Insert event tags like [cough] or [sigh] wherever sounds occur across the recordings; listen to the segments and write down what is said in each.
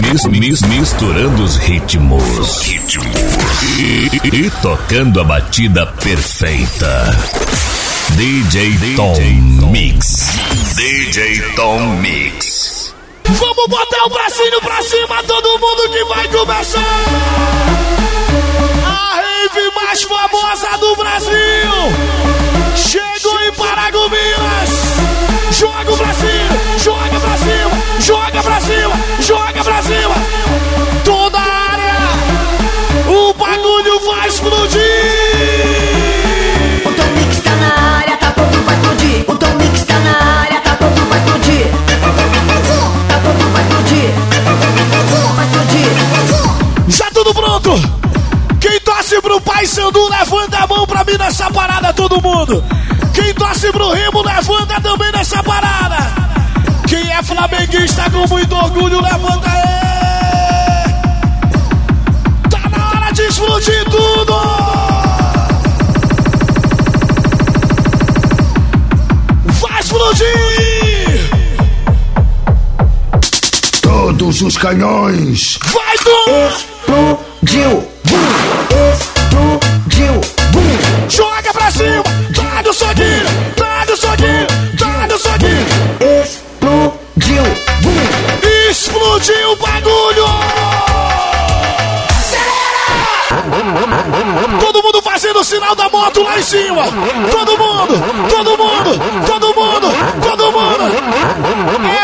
mis, mis, misturando os ritmos. Ritmos. E, e, tocando a batida perfeita. DJ, DJ Tom, Tom Mix. DJ Tom Mix. Vamos botar o bracinho pra cima, todo mundo que vai começar. A rave mais famosa do Brasil. Chegou em Paragominas. Joga o bracinho, joga pra cima, joga pra cima, joga pra cima. Toda a área. O bagulho vai explodir. O Tom Mix tá na área, tá pronto pra explodir. O Tom Mix tá na área, tá pronto pra explodir. Tá pronto pra explodir. Vai explodir. Já tudo pronto. Quem torce pro Pai Sandu, levanta a mão pra mim nessa parada, todo mundo. Quem torce pro Remo, levanta também nessa parada. É flamenguista com muito orgulho, levanta aí. Tá na hora de explodir tudo. Vai explodir. Todos os canhões. Vai tudo. Explodiu. Explodiu. Bagulho! Todo mundo fazendo o sinal da moto lá em cima! Todo mundo! Todo mundo! Todo mundo! Todo mundo!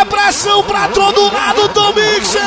É pressão pra todo lado do mixer!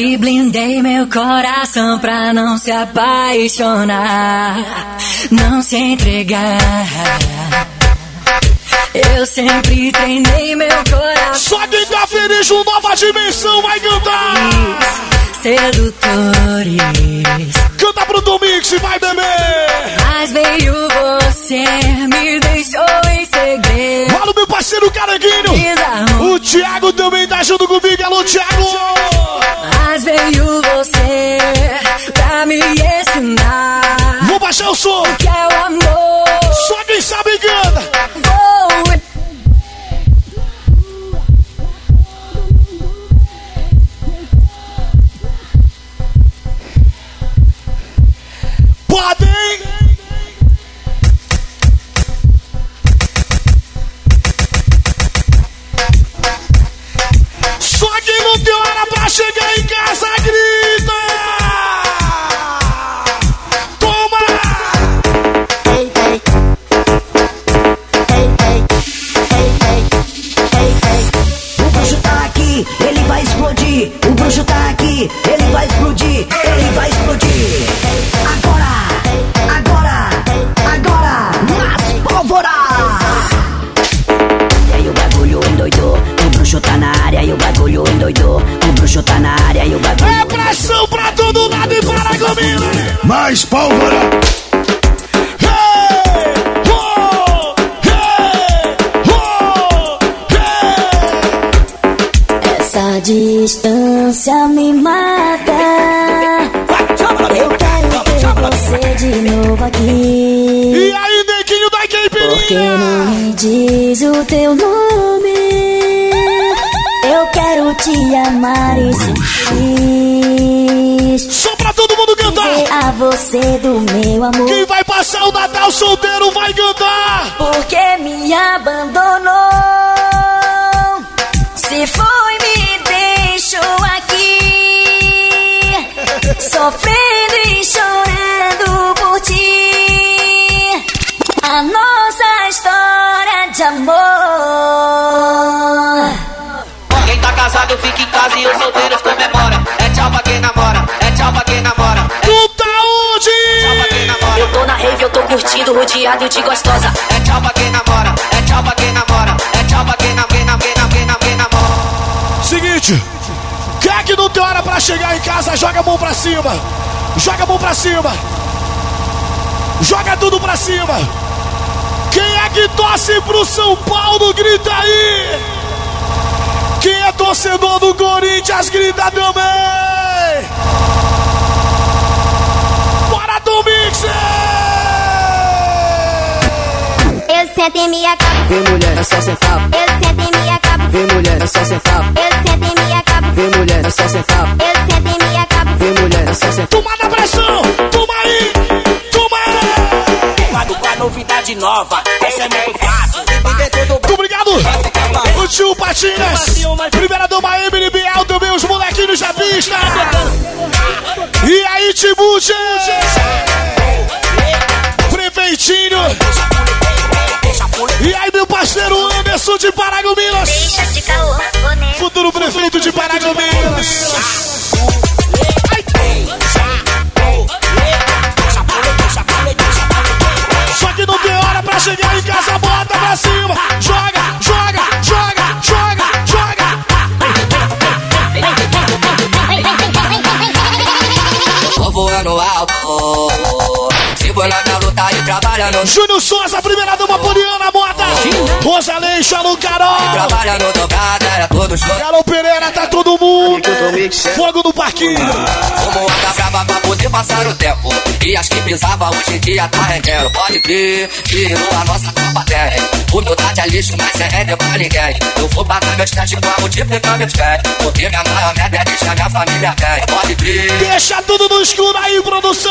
Sempre blindei meu coração pra não se apaixonar, não se entregar. Eu sempre treinei meu coração. Só quem tá feliz com nova dimensão vai cantar! Sedutores, Canta pro Domix, vai beber! mas veio você, me deixou em segredo. Fala meu parceiro Caranguinho! O Thiago também tá junto comigo, alô Thiago! Mas veio você pra me ensinar Vou baixar o som! que é o amor. Só quem sabe canta! Só quem não tem hora pra chegar em casa grita! Toma! Ei, ei. Ei, ei. Ei, ei. Ei, ei. O bruxo tá aqui, ele vai explodir. O bruxo tá aqui, ele endoidou. O bruxo tá na área e o bagulho É pressão pra todo lado e para comigo! Mais pólvora. Essa distância me mata. Eu quero ter você de novo aqui. E aí, neguinho da Por que caipirinha? não me diz o teu nome? Te amar e sentir. Só pra todo mundo cantar! Dizer a você do meu amor. Quem vai passar o Natal solteiro vai cantar! Porque me abandonou. Se foi, me deixou aqui. Sofrendo e chorando por ti. A nossa história de amor. Quando fica em casa e os solteiros comemora. É tchau pra quem namora, é tchau pra quem namora. É... Puta tá onde? Eu tô na rave, eu tô curtindo, rodeado de gostosa. É tchau pra quem namora, é tchau pra quem namora. É tchau pra quem namora, quem namora, quem namora, quem namora. Seguinte. Quer é que não tem hora pra chegar em casa, joga a mão pra cima. Joga a mão pra cima. Joga tudo pra cima. Quem é que torce pro São Paulo, grita aí! Quem é torcedor do Corinthians, grita também. Bora do Mixer! Eu sento e me acabo. Vem mulher, é só sentar. Eu sento e me acabo. Vem mulher, é só sentar. Eu sento e me acabo. Vem mulher, é só sentar. Eu sento e me acabo. Vem mulher, é só sentar. Toma na pressão! Toma novidade nova, essa é muito fácil. Muito obrigado! O tio Patinhas! Primeira dama Emily Biel, também os molequinhos da pista! E aí, Tibuche! Prefeitinho! E aí, meu parceiro Anderson de Paragominas! Futuro prefeito de Paragominas! Júnior Souza, primeira dama Poliana Mota! Rosalém, Xalu Carol! trabalhando dobrada, é todo show. Carol Pereira, tá todo mundo! Fogo no parquinho! Como anda brava pra poder passar o tempo. E as que pisava hoje em dia tá rendendo. Pode crer, virou a nossa tropa terra. Humildade é lixo, mas é render pra ninguém. Eu vou pagar meus testes pra multiplicar meus pés. Porque minha maior meta é deixar minha família bem. Pode crer. Deixa tudo no escuro aí, produção!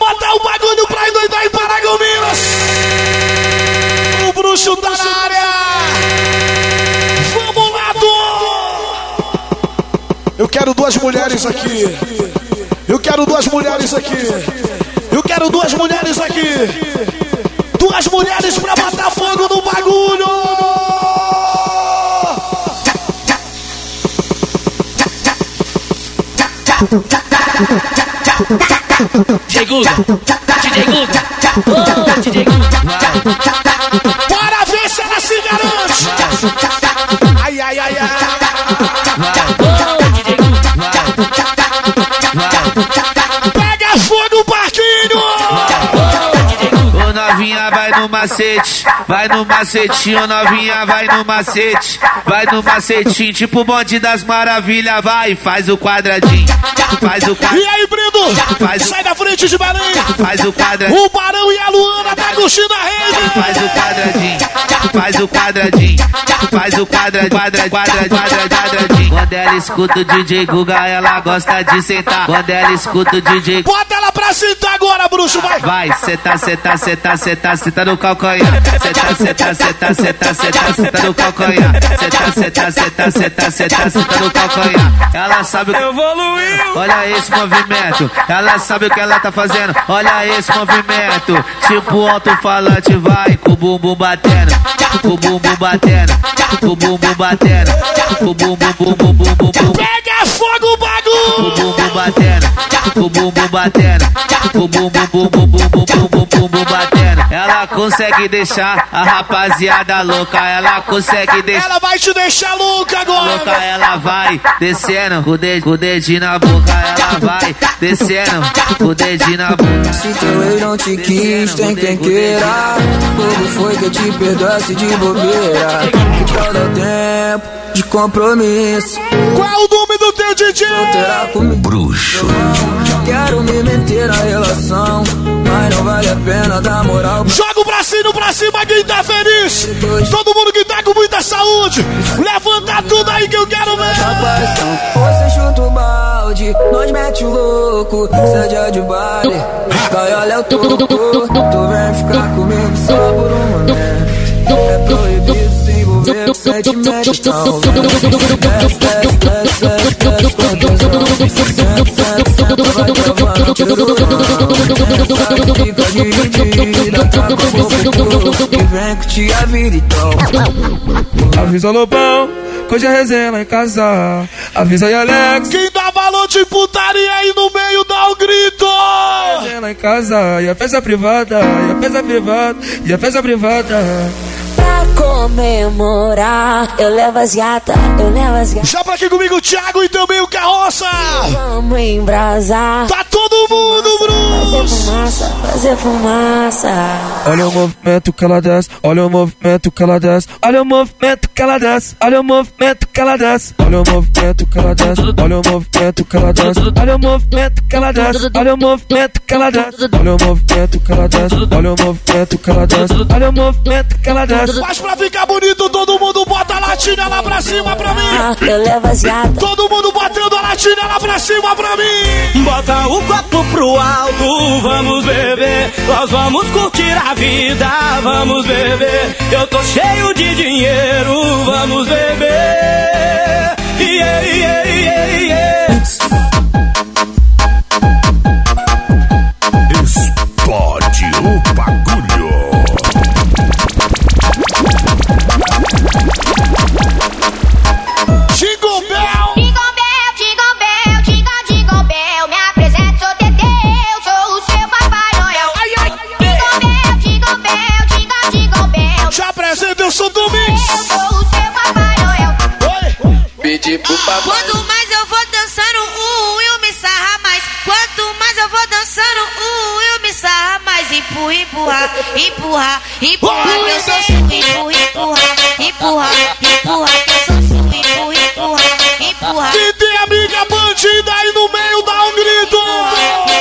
Botar o bagulho pra endoidar em Paragominas! O bruxo tá na área! Vamos lá, Dom! Eu quero duas mulheres aqui! Eu quero duas mulheres aqui! Eu quero duas mulheres aqui! Duas mulheres pra botar fogo no bagulho! DJ Guga, DJ Guga, oh, DJ Guga. Bora ver se ela se garante! Ai, ai, ai, ai! Novinha vai no macete, vai no macetinho, novinha vai no macete, vai no macetinho, tipo o bonde das maravilhas, vai, faz o quadradinho, faz o E quadradinho, aí, Brendo? Faz o- Sai da frente de Belém! faz o quadradinho. O Barão e a Luana tá curtindo a rede! Faz o quadradinho, faz o quadradinho, faz o quadra, quadra, quadra, quadra, quadradinho. Quando ela escuta o DJ Guga, ela gosta de sentar. Quando ela escuta o DJ Bota ela pra sentar agora, bruxo, vai! Vai, seta, seta, seta, senta, senta no calcanhar. seta, seta, seta senta, senta, senta no calcanhar. seta, seta, seta, seta, senta, senta no calcanhar. Ela sabe o que evoluiu. Olha esse movimento. Ela sabe o que ela tá fazendo. Olha esse movimento. Tipo alto-falante vai com o bumbum batendo. Com o bumbum batendo. Com o bumbum batendo. Com o bumbum, bumbum, bumbum, bumbum. Pega fogo, bagulho! Com o bumbum batendo. Com o bumbum batendo. Com o bumbum, bumbum, bumbum, bumbum, bumbum batendo. Ela consegue deixar a rapaziada louca, ela consegue deixar Ela vai te deixar louca louca, agora! ela vai descendo com o dedo, com o dedinho na boca, ela vai descendo com o dedinho na boca. Se teu ex não te quis, tem quem queira. Como foi que eu te perdoasse de bobeira? Dar tempo de compromisso? Qual o nome do teu DJ? Bruxo. Quero me meter na relação, mas não vale a pena dar moral. Joga o bracinho pra cima quem tá feliz! Todo mundo que tá com muita saúde! Levanta tudo aí que eu quero ver! Você chuta o balde, nós mete o louco, seja de baile. Vai, olha o toco, tu vem ficar comigo só por um momento. É proibido se envolver com sentimento, então. Desce, desce, desce, Avisa Lobão, que hoje é resenha lá em casa. Avisa aí, Alex. Quem dá valor de putaria aí no meio dá o grito! Resenha resenha em casa, e a festa privada, e a festa privada, e a festa privada. Pra comemorar, eu levo as gatas, eu levo as gatas. Já pra aqui comigo o Thiago e também o Carroça. Vamos embrasar. Tá todo mundo, Fazer Bruce. fumaça, fazer fumaça. Olha o movimento que ela desce, olha o movimento que ela desce, olha o movimento que ela desce, olha o movimento que ela desce, olha o movimento que ela desce, olha o movimento que ela desce, olha o movimento que ela desce, olha o movimento que ela desce, olha o movimento que ela desce, olha o movimento que ela desce, olha o movimento que ela desce. Mas pra ficar bonito, todo mundo bota a latinha lá pra cima pra mim. Eu levo as gatas. Todo mundo batendo a latinha lá pra cima pra mim. Bota o copo pro alto, vamos beber. Nós vamos curtir a vida, vamos beber. Eu tô cheio de dinheiro, vamos beber. Yeah, yeah, yeah, yeah. Explode o bagulho. Pedi pro papai. Quanto mais eu vou dançando, uh, eu me sarra mais. Quanto mais eu vou dançando, uh, eu me sarra mais. Empurra, empurra, empurra, empurra, que eu sou sua. Empurra, empurra, empurra, empurra, que eu sou sua. Empurra, empurra, empurra, Quem tem amiga bandida aí no meio, dá um grito. que.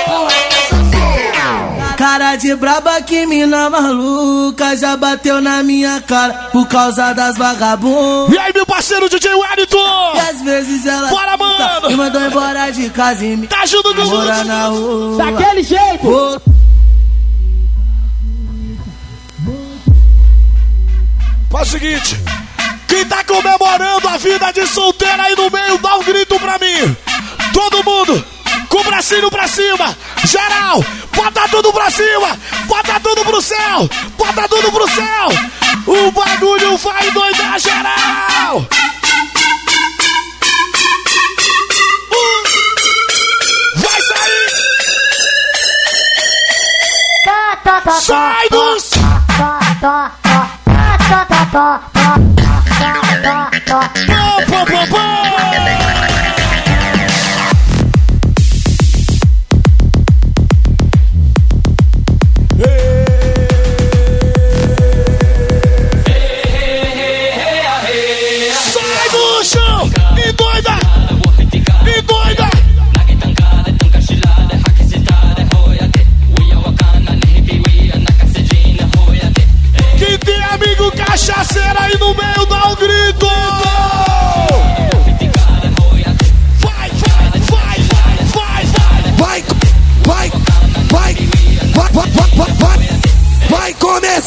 Cara de braba que mina maluca já bateu na minha cara por causa das vagabundas. E aí, meu parceiro DJ Wellington. E às vezes ela Bora, mano. me mandou embora de casa e me Tá junto com morar os na rua. Daquele jeito. Vou Faz o seguinte. Quem tá comemorando a vida de solteira aí no meio, dá um grito pra mim. Todo mundo, com o bracinho pra cima. Geral, bota tudo pra cima. Bota tudo pro céu. Bota tudo pro céu. O bagulho vai doidar geral. Pô, pô, pô, pô.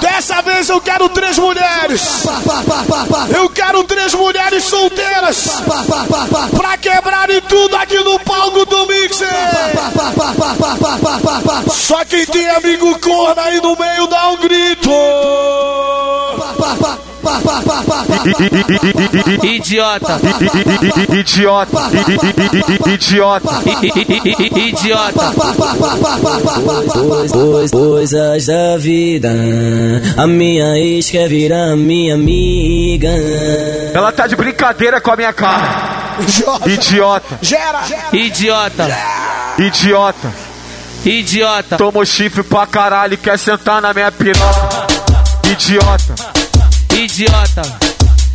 Dessa vez eu quero três mulheres. Eu quero três mulheres solteiras pra quebrarem tudo aqui no palco do Mixer. Só quem tem amigo corno aí no meio dá um grito. Idiota, Idiota, idiota. idiota. Cois- Coisas da vida, a minha ex quer virar minha amiga. Ela tá de brincadeira com a minha cara. Idiota, Gera. Idiota, idiota. idiota, Tomou chifre pra caralho e quer sentar na minha piroca. Idiota, idiota,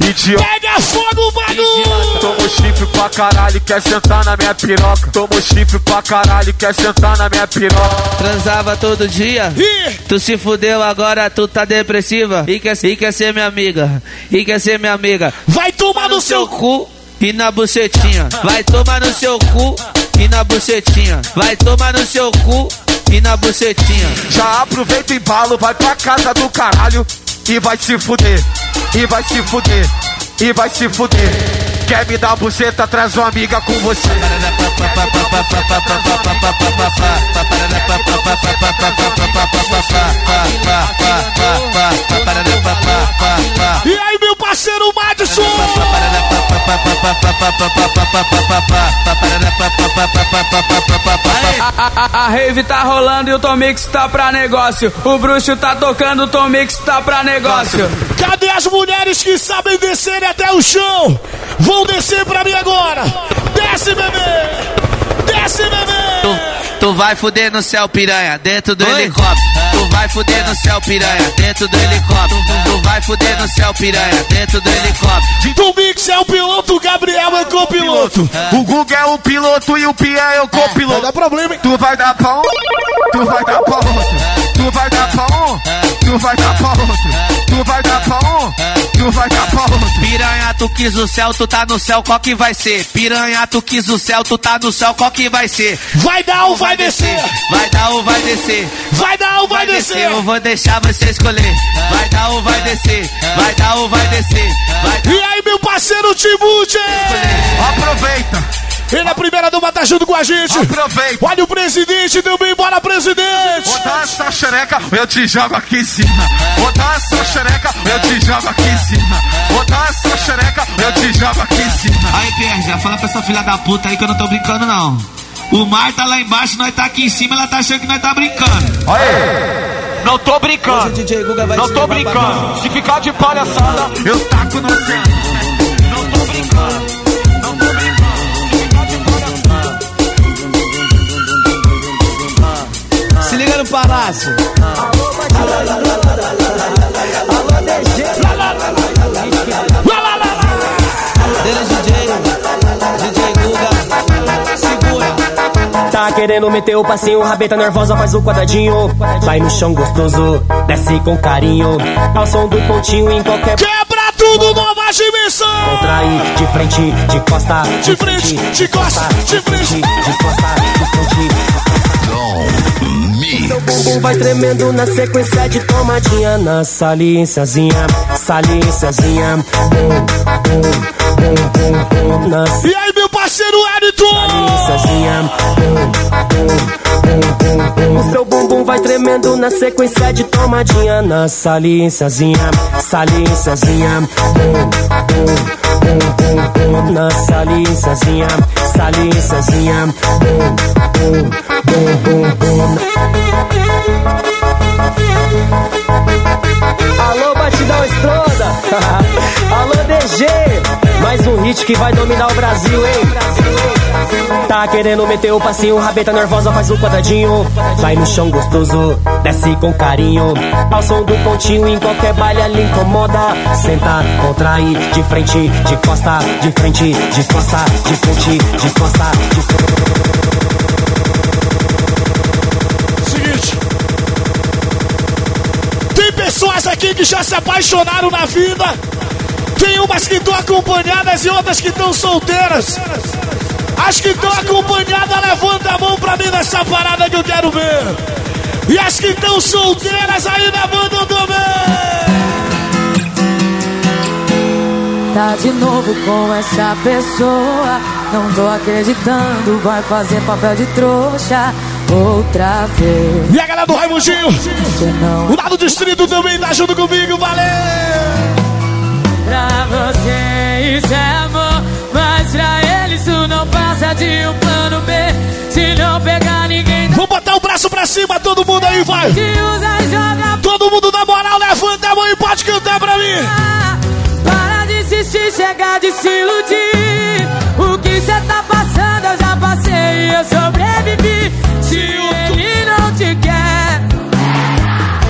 idiota. Pega fogo bagulho. Tomou chifre pra caralho e quer sentar na minha piroca. Tomou chifre pra caralho e quer sentar na minha piroca. transava todo dia. Ih, Tu se fudeu agora, tu tá depressiva e quer, e quer ser minha amiga. E quer ser minha amiga. vai tomar no seu Seu cu, e na bucetinha. Vai tomar no seu cu e na bucetinha. Vai tomar no seu cu e na bucetinha. Já aproveita e embalo, vai pra casa do caralho e vai se fuder, e vai se fuder, e vai se fuder. Quer me dar buceta, traz uma amiga com você. E aí, meu parceiro Madison? A, a, a rave tá rolando e o Tomix tá pra negócio. O bruxo tá tocando, o Tomix tá pra negócio. Cadê as mulheres que sabem descer até o chão? Vão descer pra mim agora. Desce, bebê. Desce, bebê. Tu, tu vai fuder no céu, piranha, dentro do helicóptero. Tu vai fuder no céu, piranha, dentro do helicóptero. Tu vai fuder no céu, piranha, dentro do helicóptero. Tomix é o piloto, o Gabriel é o copiloto. O Guga é o piloto e o Pia é o copiloto. Não dá problema, hein? Tu vai dar pão, tu vai dar pão, tu vai dar pão, tu vai dar pão, tu vai dar pão, tu vai dar pão. Piranha, tu quis o céu, tu tá no céu, qual que vai ser? Piranha, tu quis o céu, tu tá no céu, qual que vai ser? Vai dar ou vai descer? Vai dar ou vai descer? Vai dar ou vai descer? Eu vou deixar você escolher. Vai dar ou vai descer? Vai dar ou vai descer? E aí, meu parceiro Timute? Aproveita, Ele é a primeira dama, tá junto com a gente. aproveita. Olha o presidente também, bora presidente. Vou dar essa xereca, eu te jogo aqui em cima. Vou dar essa xereca, eu te jogo aqui em cima. Vou dar essa xereca, eu te jogo aqui em cima. Aí, Pierre, já fala pra essa filha da puta aí que eu não tô brincando, não. O mar tá lá embaixo, nós tá aqui em cima, ela tá achando que nós tá brincando. Aê! Não tô brincando, não tô brincando. Se ficar de palhaçada, eu taco no céu. Não tô brincando, palácio. Lá, lá, lá, lá. Dele DJ, DJ Guga, segura. Tá querendo meter o passinho, rabeta nervosa faz o quadradinho. Vai no chão gostoso, desce com carinho. Ao som do pontinho em qualquer Quebra tudo, nova dimensão. contrair. De frente, de costa, De frente, de costa, de frente. de costa, de frente. Seu bumbum vai tremendo na sequência de tomadinha. Na saliênciazinha, saliênciazinha. Bum, bum, bum, bum, bum Na E aí, meu parceiro bum, bum. O seu bumbum vai tremendo na sequência de tomadinha Na bum, bum. Na saliênciazinha, saliênciazinha Bum, bum, bum, Alô, batidão estronda. [laughs] Alô, DG. Mais um hit que vai dominar o Brasil, hein? Tá querendo meter o passinho, rabeta nervosa faz o quadradinho. Vai no chão gostoso, desce com carinho. Ao som do pontinho, em qualquer baile ela incomoda. Senta, contrai, de frente, de costa, de frente, de costa, de frente, de costa, de. Seguinte. Tem pessoas aqui que já se apaixonaram na vida. Tem umas que estão acompanhadas e outras que estão solteiras. As que estão acompanhadas, levanta a mão pra mim nessa parada que eu quero ver. E as que estão solteiras aí levantam também. Tá de novo com essa pessoa. Não tô acreditando, vai fazer papel de trouxa outra vez. E a galera do Raimundinho, não o lado distrito também tá junto comigo, valeu! pra você isso é braço pra cima, todo mundo aí, vai! Todo mundo na moral, levanta a mão e pode cantar pra mim! Para de insistir, chega de se iludir. O que cê tá passando eu já passei e eu sobrevivi. Se ele não te quer,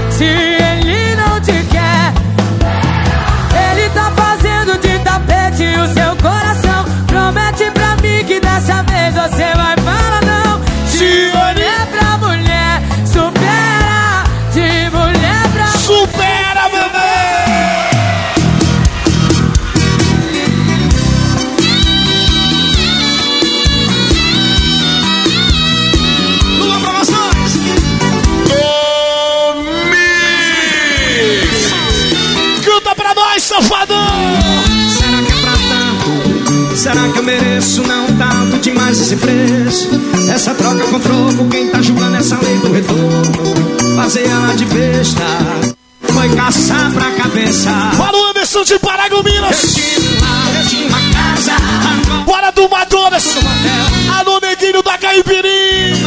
se que eu mereço não tanto demais esse preço? Essa troca com troco, quem tá julgando essa lei do retorno? Fazer ela de besta, foi caçar pra cabeça. O Anderson de Paragominas. Bora do Madonas. Alô, neguinho da Caipirim.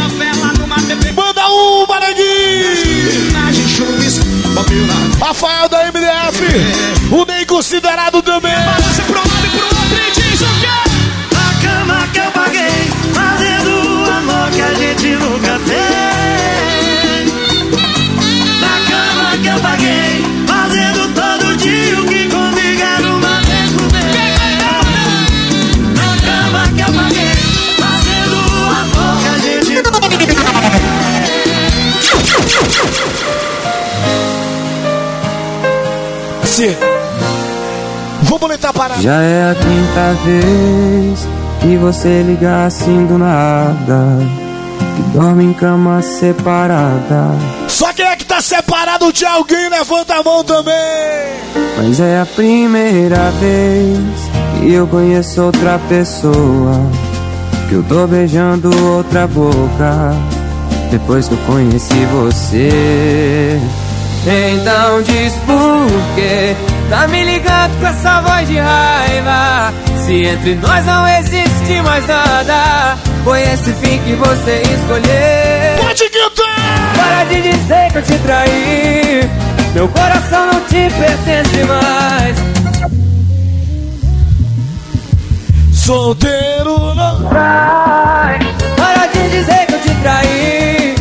TV. Manda uma, neguinho. Rafael da MDF. O Ney considerado também. Boletar parada. Já é a quinta vez que você liga assim do nada. Que dorme em cama separada. Só quem é que tá separado de alguém, levanta a mão também. Mas é a primeira vez que eu conheço outra pessoa. Que eu tô beijando outra boca. Depois que eu conheci você. Então diz por quê? Tá me ligando com essa voz de raiva. Se entre nós não existe mais nada, foi esse fim que você escolheu. Pode cantar. Para de dizer que eu te traí. Meu coração não te pertence mais. Solteiro não. Trai. Para de dizer que eu te traí.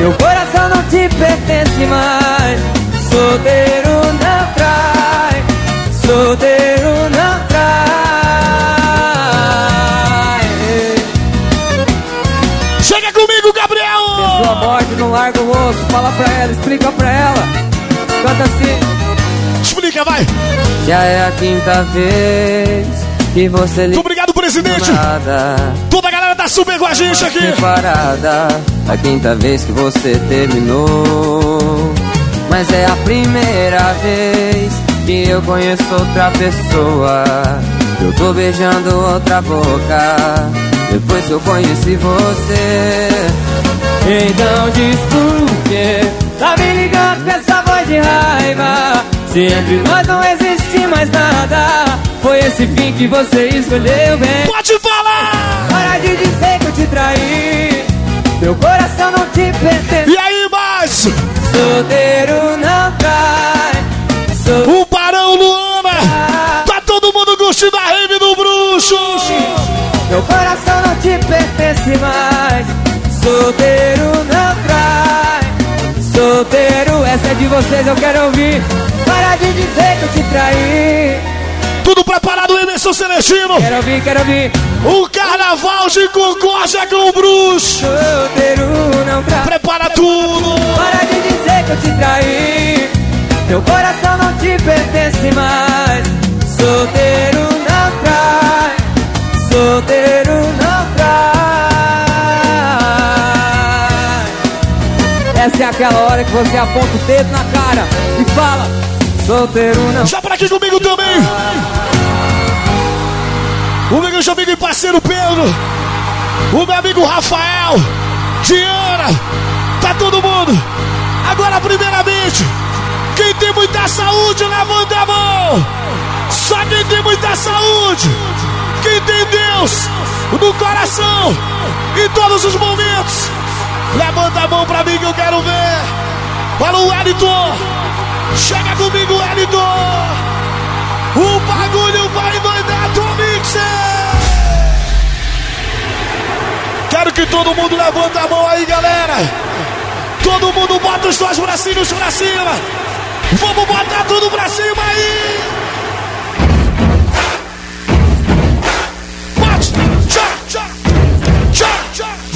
Meu coração não te pertence mais. Solteiro não trai. Solteiro não trai. Chega comigo, Gabriel. Sua morte não larga o osso. Fala pra ela, explica pra ela. Canta assim. Explica, vai. Já é a quinta vez que você liga. Muito obrigado, presidente. Nada. Toda a galera tá super com a gente aqui. Separada, a quinta vez que você terminou. Mas é a primeira vez que eu conheço outra pessoa. Eu tô beijando outra boca. Depois que eu conheci você. Então diz por quê? Tá me ligando com essa voz de raiva. Se entre nós não existe mais nada, foi esse fim que você escolheu bem. Pode falar! Para de dizer que eu te traí. Meu coração não te pertence. E aí, mais? Solteiro não trai. Meu coração não te pertence mais. Solteiro não trai. Solteiro, essa é de vocês, eu quero ouvir. Para de dizer que eu te traí. Tudo preparado, Emerson Celestino. Quero ouvir, quero ouvir. O carnaval de Concórdia com o bruxo. Solteiro não trai. Prepara tudo. Para de dizer que eu te traí. Meu coração não te pertence mais. Solteiro. Solteiro não trai. Essa é aquela hora que você aponta o dedo na cara e fala: Solteiro não. Já para aqui comigo também. O meu amigo e parceiro Pedro. O meu amigo Rafael. Diana. Tá todo mundo. Agora, primeiramente, quem tem muita saúde, levanta a mão. Só quem tem muita saúde. Quem tem Deus no coração, em todos os momentos. Levanta a mão pra mim que eu quero ver. Para o Wellington. Chega comigo, Wellington. O bagulho vai doidar, Tomixer. Quero que todo mundo levante a mão aí, galera. Todo mundo bota os dois bracinhos pra cima. Vamos botar tudo pra cima aí.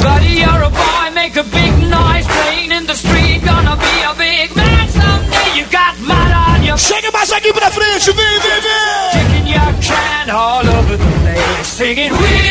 Buddy, you're a boy, make a big noise playing in the street. Gonna be a big man someday. You got mud on your Chega mais aqui pra frente, vem, vem, vem. kicking your can all over the place, singing We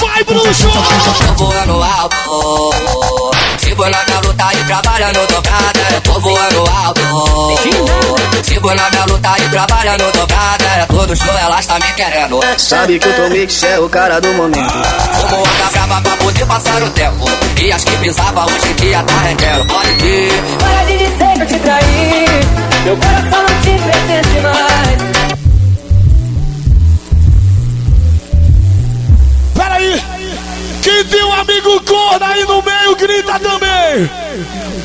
Vai, bruxo! Tô voando alto. Sigo na minha luta e trabalhando dobrada. Eu tô voando alto. Sigo na minha luta e trabalhando dobrada. É todo show, elas tá me querendo. Sabe que o Tomix é o cara do momento. Como anda brava pra poder passar o tempo. E as que pisava hoje em dia tá rendendo. Pode vir. Para de dizer que eu te traí. Meu coração não te pertence mais. Quem tem um amigo corno aí no meio, grita também!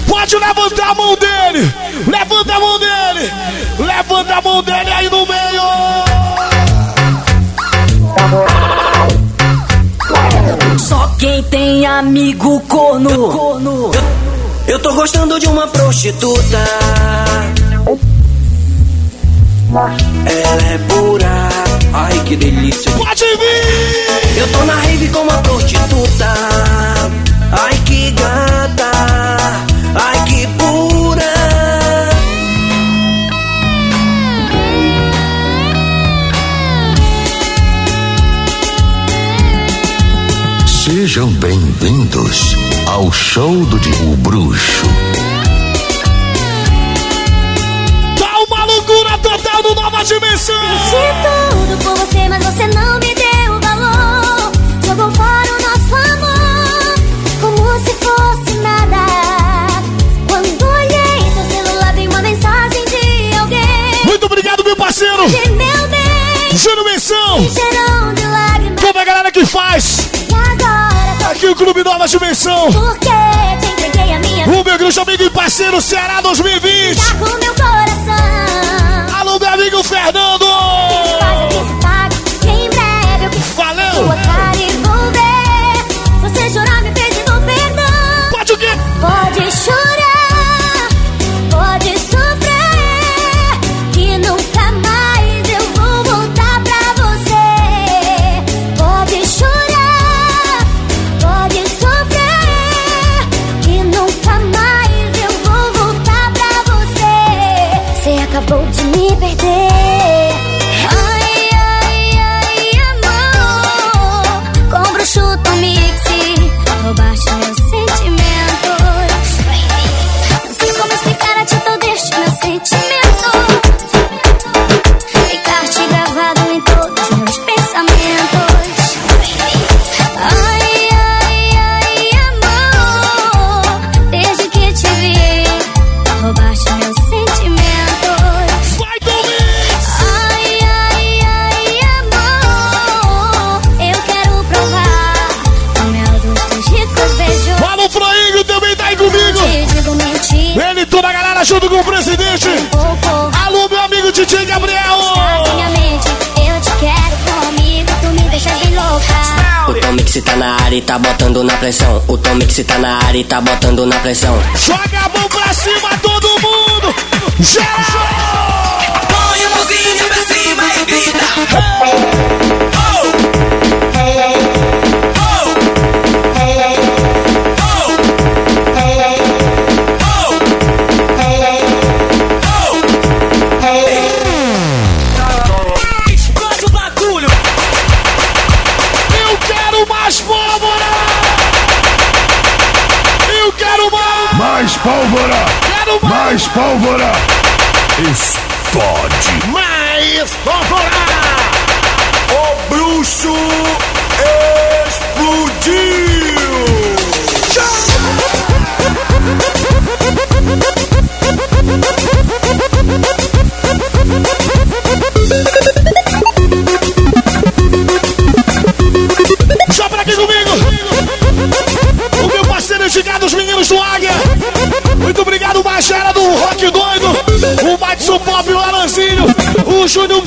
Pode levantar a mão dele! Levanta a mão dele! Levanta a mão dele aí no meio! Só quem tem amigo corno. Eu, eu tô gostando de uma prostituta. Ela é pura. Ai que delícia. Pode vir! Eu tô na rave com uma prostituta. Ai que gata. Ai que pura. Sejam bem-vindos ao show do Di- O Bruxo. Total no Nova Dimensão! Fiz tudo por você, mas você não me deu valor. Jogou fora o nosso amor, como se fosse nada. Quando olhei seu celular, vi uma mensagem de alguém. Muito obrigado, meu parceiro! De meu bem, Júnior Menção! Toda a galera que faz! Aqui o Clube Nova Dimensão! porque te entreguei a minha O meu grande amigo e parceiro Ceará 2020! Amigo Fernando! O Tomix tá na área e tá botando na pressão. O Tomix tá na área e tá botando na pressão. Joga a mão pra cima, todo mundo! Geral! Põe a mãozinha pra cima e grita. Mais pólvora! Explode! Mais pólvora! O bruxo explodiu! O Matson Pop, o Alanzinho. O Júnior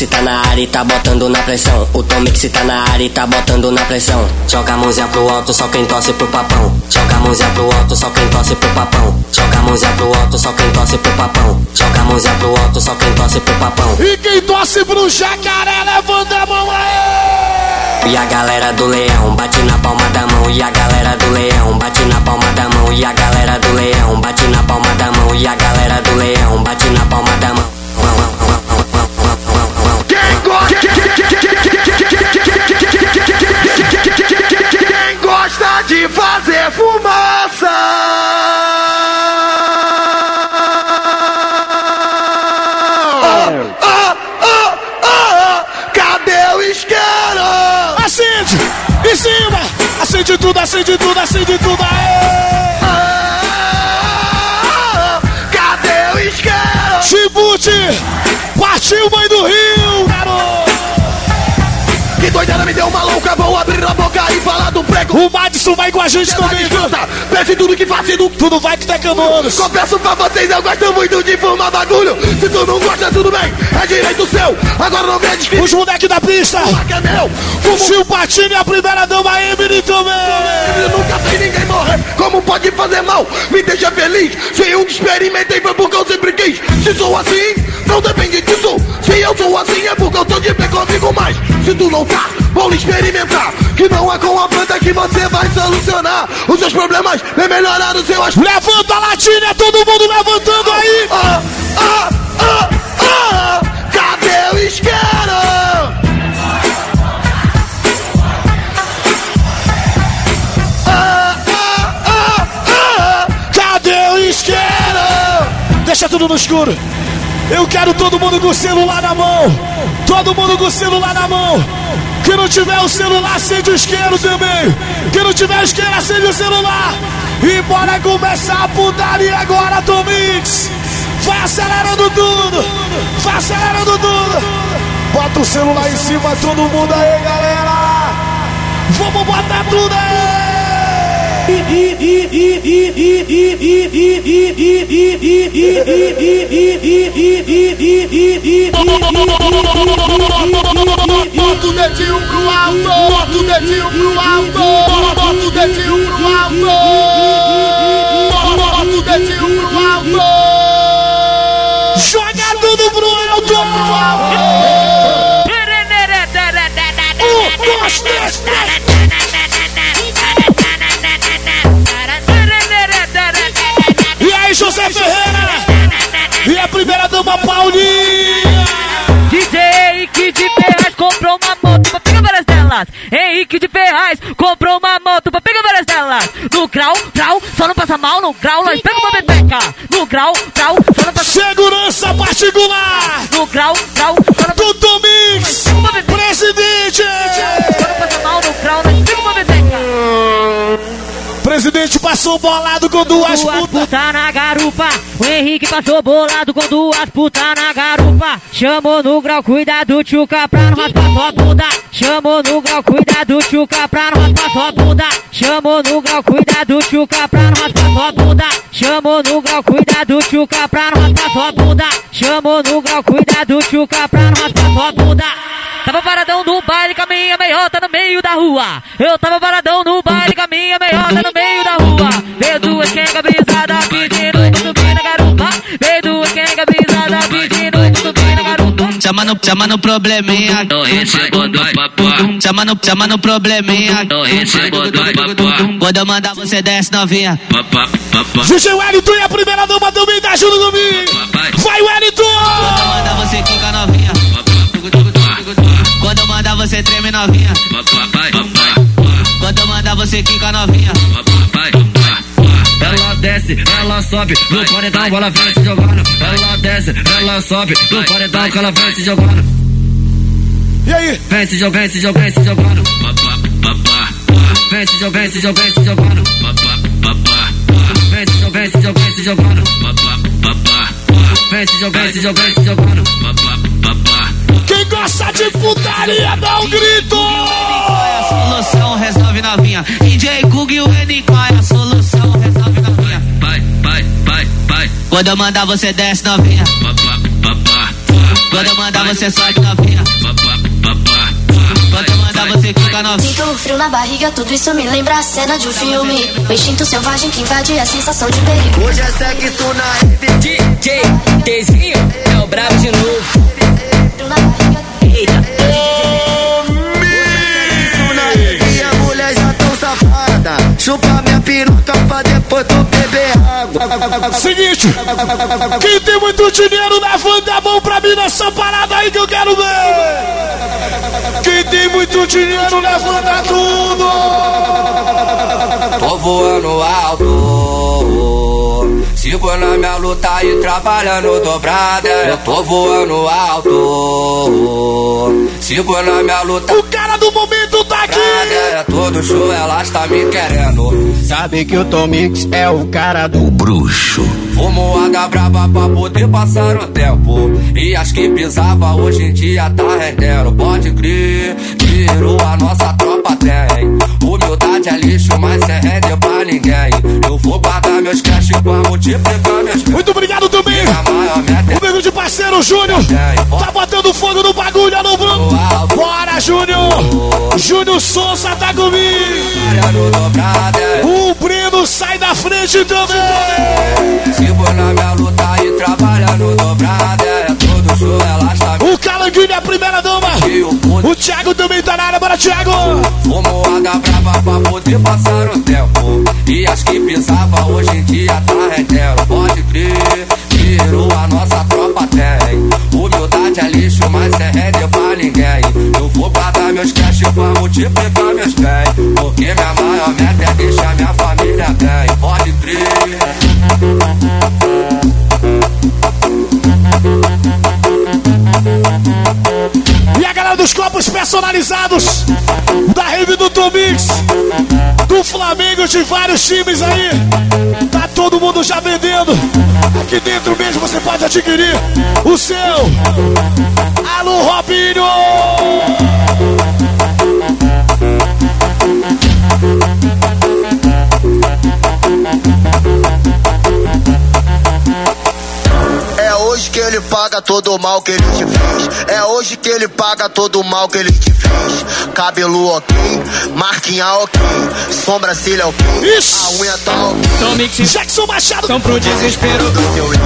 Mix tá na área e tá botando na pressão. O Tom Mix tá na área e tá botando na pressão. Joga a mãozinha pro alto, só quem torce pro papão. Joga a mãozinha pro alto, só quem torce pro papão. Joga a mãozinha pro alto, só quem torce pro papão. Joga a mãozinha pro alto, só quem torce pro papão. E quem torce pro jacaré, levanta a mão aí. E a galera do leão bate na palma da mão. E a galera do leão bate na palma da mão. E a galera do leão bate na palma da mão. E a galera do leão bate na palma da mão. Quem gosta de fazer fumaça? Ah, ah, ah, ah, cadê o isqueiro? Acende, em cima. Acende tudo, acende tudo, acende tudo. Aê. Cadê o isqueiro? Chibute, partiu mãe do Rio, do prego. O Madison vai com a gente também, viu? Pense tudo que faço e do Tudo vai que tá canonos. Confesso pra vocês, eu gosto muito de fumar bagulho. Se tu não gosta, tudo bem, é direito seu. Agora não me desculpe. Os moleques da pista. é meu. Gil Patini, a primeira dama Emily também. Eu nunca vi ninguém morrer. Como pode fazer mal? Me deixa feliz. Se eu experimentei foi porque eu sempre quis. Se sou assim, não depende disso. Se eu sou assim é porque eu tô de bem comigo mais. Se tu não tá, vou experimentar. Que não é com a planta que você vai solucionar os seus problemas. Vem melhorar o seu aspecto. Levanta a latinha, todo mundo levantando aí. Cadê o isqueiro? Ah, ah, ah, ah, Cadê o isqueiro? Deixa tudo no escuro. Eu quero todo mundo com o celular na mão. Todo mundo com o celular na mão. Quem não tiver o celular, acende o isqueiro também. Quem não tiver o isqueiro, acende o celular. E bora começar a putaria agora, Tomix. Vai acelerando tudo. Vai acelerando tudo. Bota o celular em cima, todo mundo aí, galera. Vamos botar tudo [laughs] Bota o dedinho pro alto, bota o dedinho pro alto, bota o dedinho pro alto, bota o dedinho pro alto. Joga tudo pro alto. Um, dois, três, três. E aí, José Ferreira? E a primeira dama Paulinha? Uma moto pra pegar várias delas. Henrique de Ferraz comprou uma moto pra pegar várias delas. No grau, grau, só não passa mal. No grau, nós pega uma bebeca. No grau, grau, só não passa Segurança particular. No grau, grau, só não Do Tomix. Presidente passou bolado com duas Duas putas. puta na garupa. O Henrique passou bolado com duas puta na garupa. Chamou no grau, cuidado, tchuca, pra não raspar sua bunda. Chamou no grau, cuidado, tchuca pra não raspar sua bunda. Chamou no grau, cuidado, tchuca pra não raspar sua bunda. Chamou no grau, cuidado, tchuca pra não raspar sua bunda. Chamou no grau, cuidado, tchuca pra não raspar sua bunda. Tava paradão no baile meiota no meio da rua. Eu tava paradão no baile com a minha meiota no meio da rua. Veio duas quenga brisada pedindo pra subir na garupa. Veio duas quenga brisada pedindo pra subir na garupa. Chama no, chama no probleminha do ritmo do papá. Chama no, chama no probleminha do ritmo do papá. Quando eu mandar você desce novinha. Papá, papá. DJ Wellington e a primeira dama também tá junto comigo. Vai, Wellington! Você treme novinha. Quando eu mandar você quica novinha. Ela desce, ela sobe, no paredão ela vem se jogando. Ela desce, ela sobe, no paredão que ela vem se jogando. E aí? Vem se jogando, vem se jogando, vem se jogando. Vem se jogando, vem se jogando, vem se jogando. Vem se jogando, vem se jogando, vem se jogando. Vem se jogando, vem se jogando, vem se jogando. Quem gosta de putaria, dá um grito! A solução resolve novinha. DJ Kug e o Enico é a solução resolve novinha. Vai, vai, vai, vai. Quando eu mandar você desce novinha. Quando eu mandar você sobe novinha. Quando eu mandar você fica novinha. Sinto frio na barriga, tudo isso me lembra a cena de um filme. O instinto selvagem que invade a sensação de perigo. Hoje é sexo na DJ Tezinho é o brabo de novo. Eita. E a mulher já tão safada. Chupa minha peruca pra depois tu beber água. Seguinte, quem tem muito dinheiro, levanta a mão pra mim nessa parada aí que eu quero ver. Quem tem muito dinheiro, levanta tudo. Tô voando alto. Sigo na minha luta e trabalhando dobrada. Eu tô voando alto. Sigo na minha luta. O cara do momento tá aqui. É todo show, ela está me querendo. Sabe que o Tomix é o cara do bruxo. Fumo água brava pra poder passar o tempo. E as que pisava hoje em dia tá rendendo. Pode crer, virou a nossa tropa tem. Humildade é lixo, mas cê rende pra ninguém. Eu vou guardar meus cash pra multiplicar meus Muito obrigado também. O meu de parceiro Júnior tá botando fogo no bagulho, alô Bruno. Bora, Júnior. Júnior Souza tá comigo. O Breno sai da frente também. Sigo na minha luta e trabalhando dobrada. É todo show, ela está O Calanguinho é a primeira dama. O Thiago também tá na área, bora, Thiago. Água brava pra poder passar o tempo. E as que pisava hoje em dia tá rendendo. Pode crer, virou a nossa tropa tem. Humildade é lixo, mas cê rende pra ninguém. Vou meus cash pra multiplicar meus bens. Porque minha maior meta é deixar minha família bem. Pode crer. Dos copos personalizados da Rave do Tomix, do Flamengo, de vários times aí. Tá todo mundo já vendendo. Aqui dentro mesmo você pode adquirir o seu. Alô, Robinho! Hoje que ele paga todo o mal que ele te fez. É hoje que ele paga todo o mal que ele te fez. Cabelo ok, marquinha ok, sobrancelha ok, a unha tá ok. Tomix Jackson Machado Tão pro desespero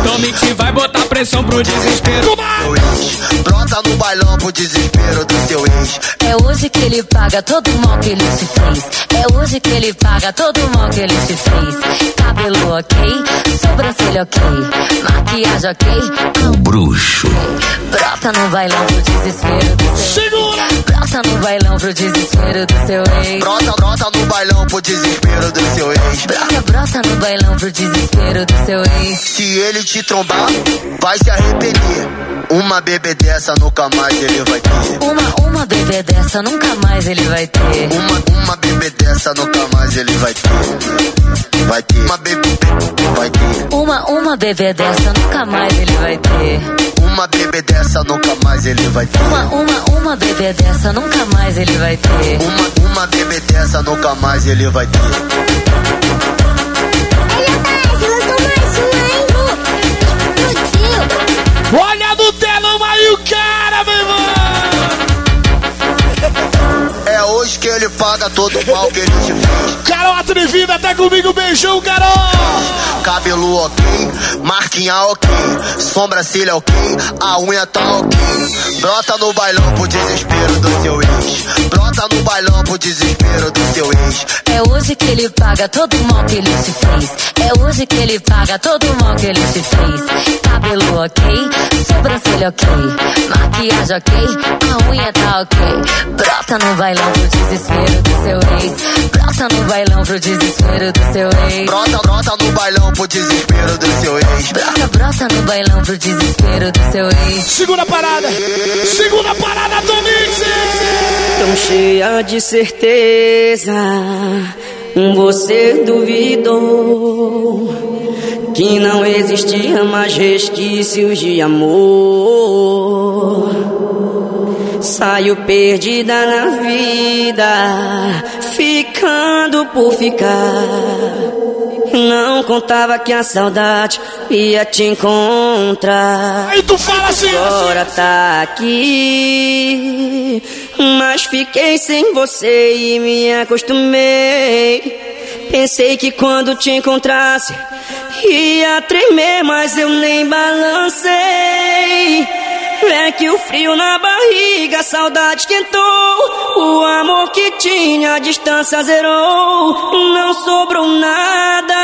Tomix vai botar pressão pro desespero Brota no bailão pro desespero do seu ex. É hoje que ele paga todo o mal que ele te fez. É hoje que ele paga todo o mal que ele te fez. Cabelo ok, sobrancelha ok, maquiagem ok. Bruxo. Brota no bailão pro desespero do seu Segura! Brota no bailão pro desespero do seu ex. Brota, brota no bailão pro desespero do seu ex. Brota, brota no bailão pro desespero do seu ex. Se ele te trombar, vai se arrepender. Uma bebê dessa nunca mais ele vai ter. Uma, uma bebê dessa nunca mais ele vai ter. Uma, uma bebê dessa nunca mais ele vai ter. Vai ter. Uma bebê vai ter. Uma, uma bebê dessa nunca mais ele vai ter. Uma bebê dessa nunca mais ele vai ter. Uma, uma, uma bebê dessa nunca mais ele vai ter. Uma, uma bebê dessa nunca mais ele vai ter. Que ele paga todo o mal que ele te fez. Carol atrevida, até comigo, beijão, Carol! Cabelo ok, marquinha ok, sobrancelha ok, a unha tá ok. Brota no bailão pro desespero do seu ex. Brota no bailão pro desespero do seu ex. É hoje que ele paga todo o mal que ele te fez. É hoje que ele paga todo o mal que ele te fez. Cabelo ok, sobrancelha ok, maquiagem ok, a unha tá ok. Brota no bailão pro desespero do seu ex. Brota no bailão pro desespero do seu ex. Brota, brota no bailão pro desespero do seu ex. Brota, brota no bailão pro desespero do seu ex. Segura a parada! Segura a parada do Mix! Tão cheia de certeza, você duvidou que não existia mais resquícios de amor. Saio perdida na vida, ficando por ficar. Não contava que a saudade ia te encontrar. Aí tu fala assim, Agora tá aqui, mas fiquei sem você e me acostumei. Pensei que quando te encontrasse ia tremer, mas eu nem balancei. É que o frio na barriga, saudade esquentou. O amor que tinha, a distância zerou. Não sobrou nada.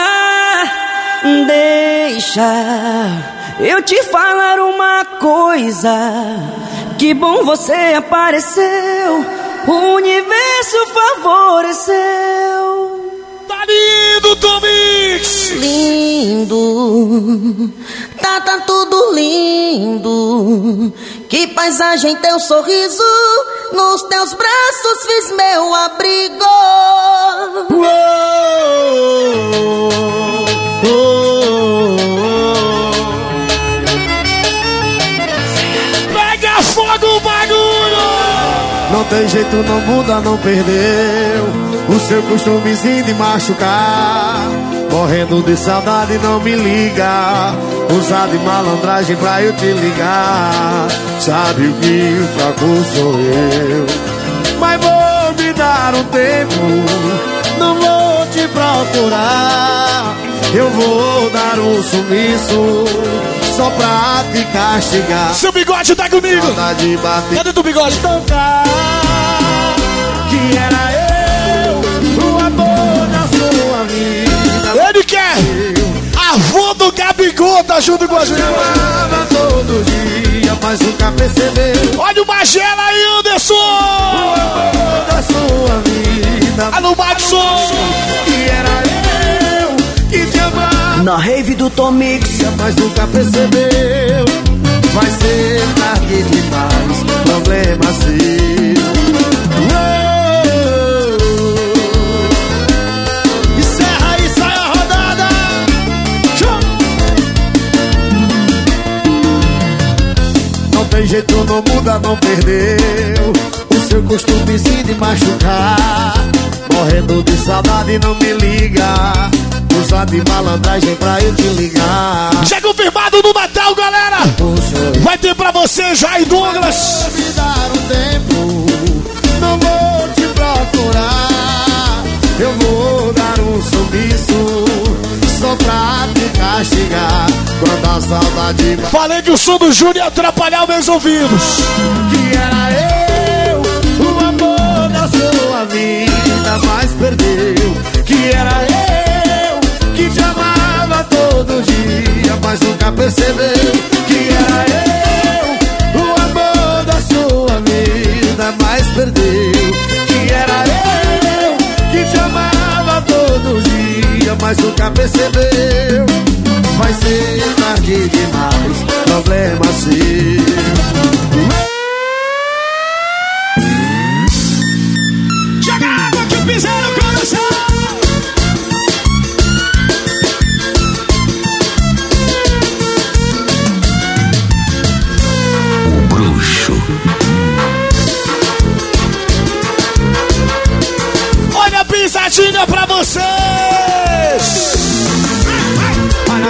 Deixa eu te falar uma coisa. Que bom você apareceu. O universo favoreceu. Lindo, Tomix! Lindo, tá, tá tudo lindo. Que paisagem, teu sorriso. Nos teus braços fiz meu abrigo. Pega fogo o bagulho! Não tem jeito, não muda, não perdeu O seu costumezinho de machucar. Morrendo de saudade, não me liga. Usar de malandragem pra eu te ligar. Sabe o que o fraco sou eu. Mas vou me dar um tempo. Não vou te procurar. Eu vou dar um sumiço. Só pra te castigar. Seu bigode tá comigo! Saudade bate Cadê tu bigode? tocar. Que era Tá junto com a gente! Amava todo dia, mas nunca percebeu. Olha o Magela aí, Anderson! O amor da sua vida. Alô, Maxon! Que era eu que te amava. Na rave do Tomix, mas nunca percebeu. Vai ser tarde demais, problema seu. Tem jeito, não muda, não perdeu. O seu costumezinho de machucar. Morrendo de saudade, não me liga. Usa de malandragem pra eu te ligar. Já confirmado no Natal, galera! Vai ter pra você, Jair Douglas! Vou me dar um tempo, Quando a saudade. Falei que o som do Júnior ia atrapalhar meus ouvidos! Que era eu, o amor da sua vida, mas perdeu. Que era eu, que te amava todo dia, mas nunca percebeu. Que era eu, o amor da sua vida, mas perdeu. Que era eu, que te amava todo dia, mas nunca percebeu. Vai ser tarde demais, problema seu.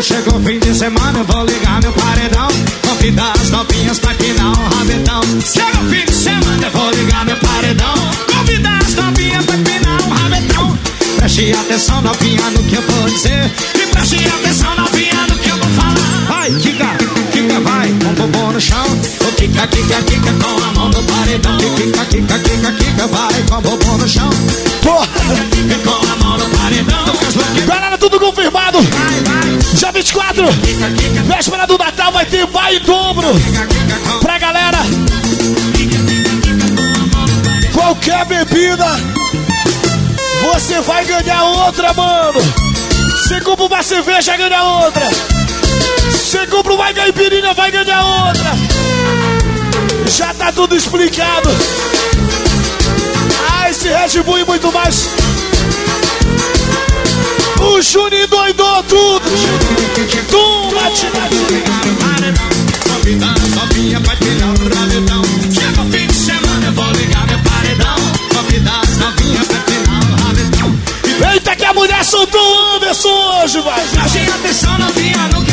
Chegou o fim de semana, eu vou ligar meu paredão. Convidar as novinhas pra pinar o rabetão. Chegou o fim de semana, eu vou ligar meu paredão. Convidar as novinhas pra pinar o rabetão. Preste atenção, novinha, no que eu vou dizer. E preste atenção, novinha, no que eu vou falar. Vai, Kika, Kika, vai, com o bumbum no chão. O Kika, Kika, Kika, com a mão no paredão. Kika, Kika, Kika, Kika, vai, com o bumbum no chão. Porra! Com a mão no paredão. Galera, tudo confirmado! Dia 24, véspera do Natal, vai ter vai em dobro pra galera. Qualquer bebida, você vai ganhar outra, mano. Você compra uma cerveja, ganha outra. Você compra uma caipirinha, vai ganhar outra. Já tá tudo explicado. Ah, esse Red Bull e muito mais. O Juninho doidou tudo. Toma, Convidar as novinhas pra pinar o rabetão. Chega o fim de semana, eu vou ligar meu paredão. Convidar as novinhas pra pinar o rabetão. Eita, que a mulher soltou o Anderson hoje, vai. Preste atenção, novinha, no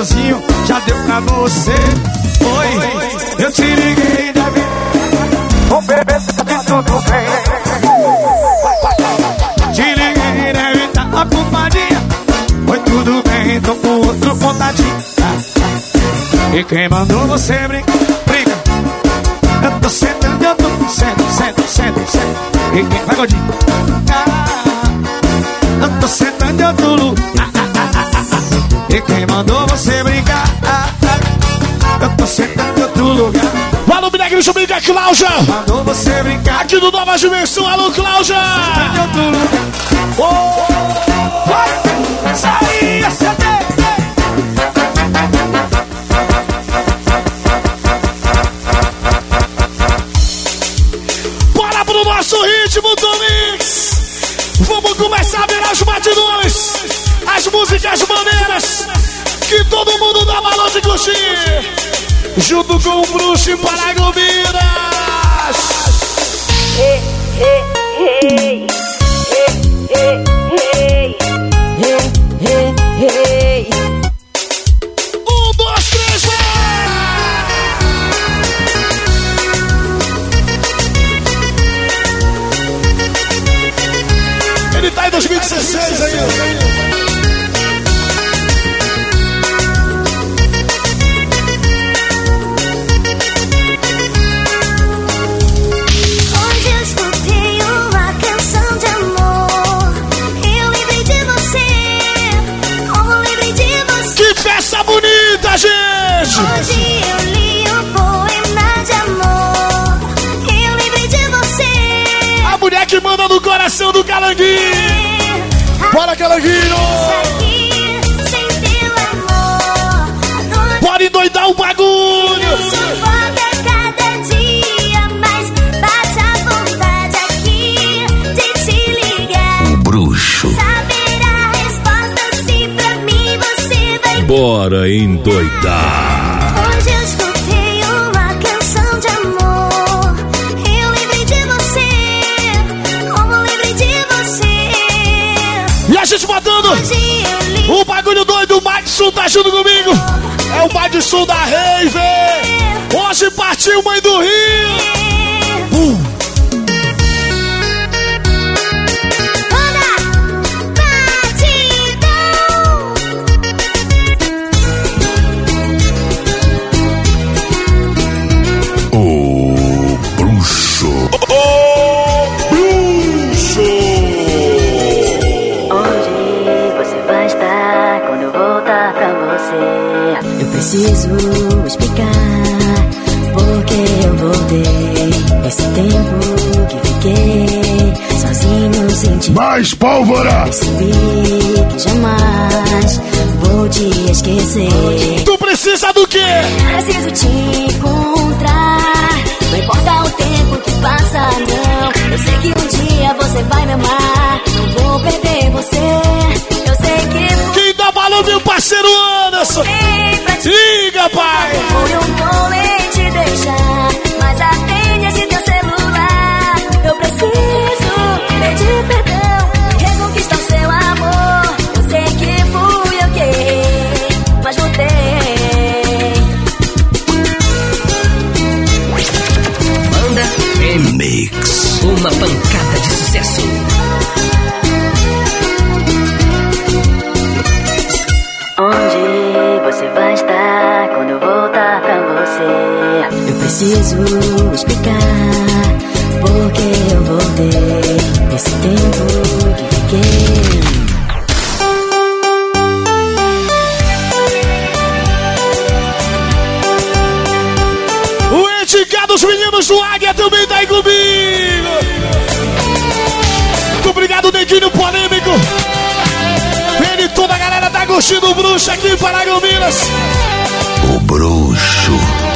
gostosinho Já deu pra você. Oi, eu te liguei deve Ô bebê, sabe tudo bem. Te liguei, deve tá ocupadinha Oi, tudo bem, tô com outro contatinho E quem mandou você brincar? Brinca. Eu tô sentando, eu tô sento, sento, sento, sento e quem vai gordinho? Brincar? Ah, eu tô sentando em outro lugar. Alô, Minegre, Jumiga, Cláudia! Mandou você brincar. Aqui do Nova Dimensão, alô, Cláudia! Sentando em outro lugar. Oh, vai! Junto com o Bruxo e Paragominas! Bora, Calanguinho. Bora endoidar o bagulho. Cada dia, mas bate a vontade aqui de te ligar. Bruxo. Saber a resposta se pra mim você vai. Bora endoidar. Botando o bagulho doido, o Madison tá junto comigo. É o Madison da Rave. Hoje partiu, mãe do Rio. Eu preciso explicar porque eu voltei. Esse tempo que fiquei sozinho sem te Mais pólvora! Percebi que jamais vou te esquecer. Tu precisa do quê? Preciso te encontrar. Não importa o tempo que passa, não. Eu sei que um dia você vai me amar. Não vou perder você. Eu sei que Meu parceiro Anderson? Liga, pai! eu vou nem te deixar. Mas atende esse teu celular. Eu preciso pedir perdão. Reconquistar o seu amor. Eu sei que fui eu que errei, mas voltei. Manda Mix. uma pancada de sucesso. Preciso explicar porque eu voltei esse tempo que fiquei. O Edgar dos meninos do Águia também tá aí comigo. Muito obrigado, Neguinho Polêmico. Ele e toda a galera tá curtindo o bruxo aqui em Paragominas. O bruxo.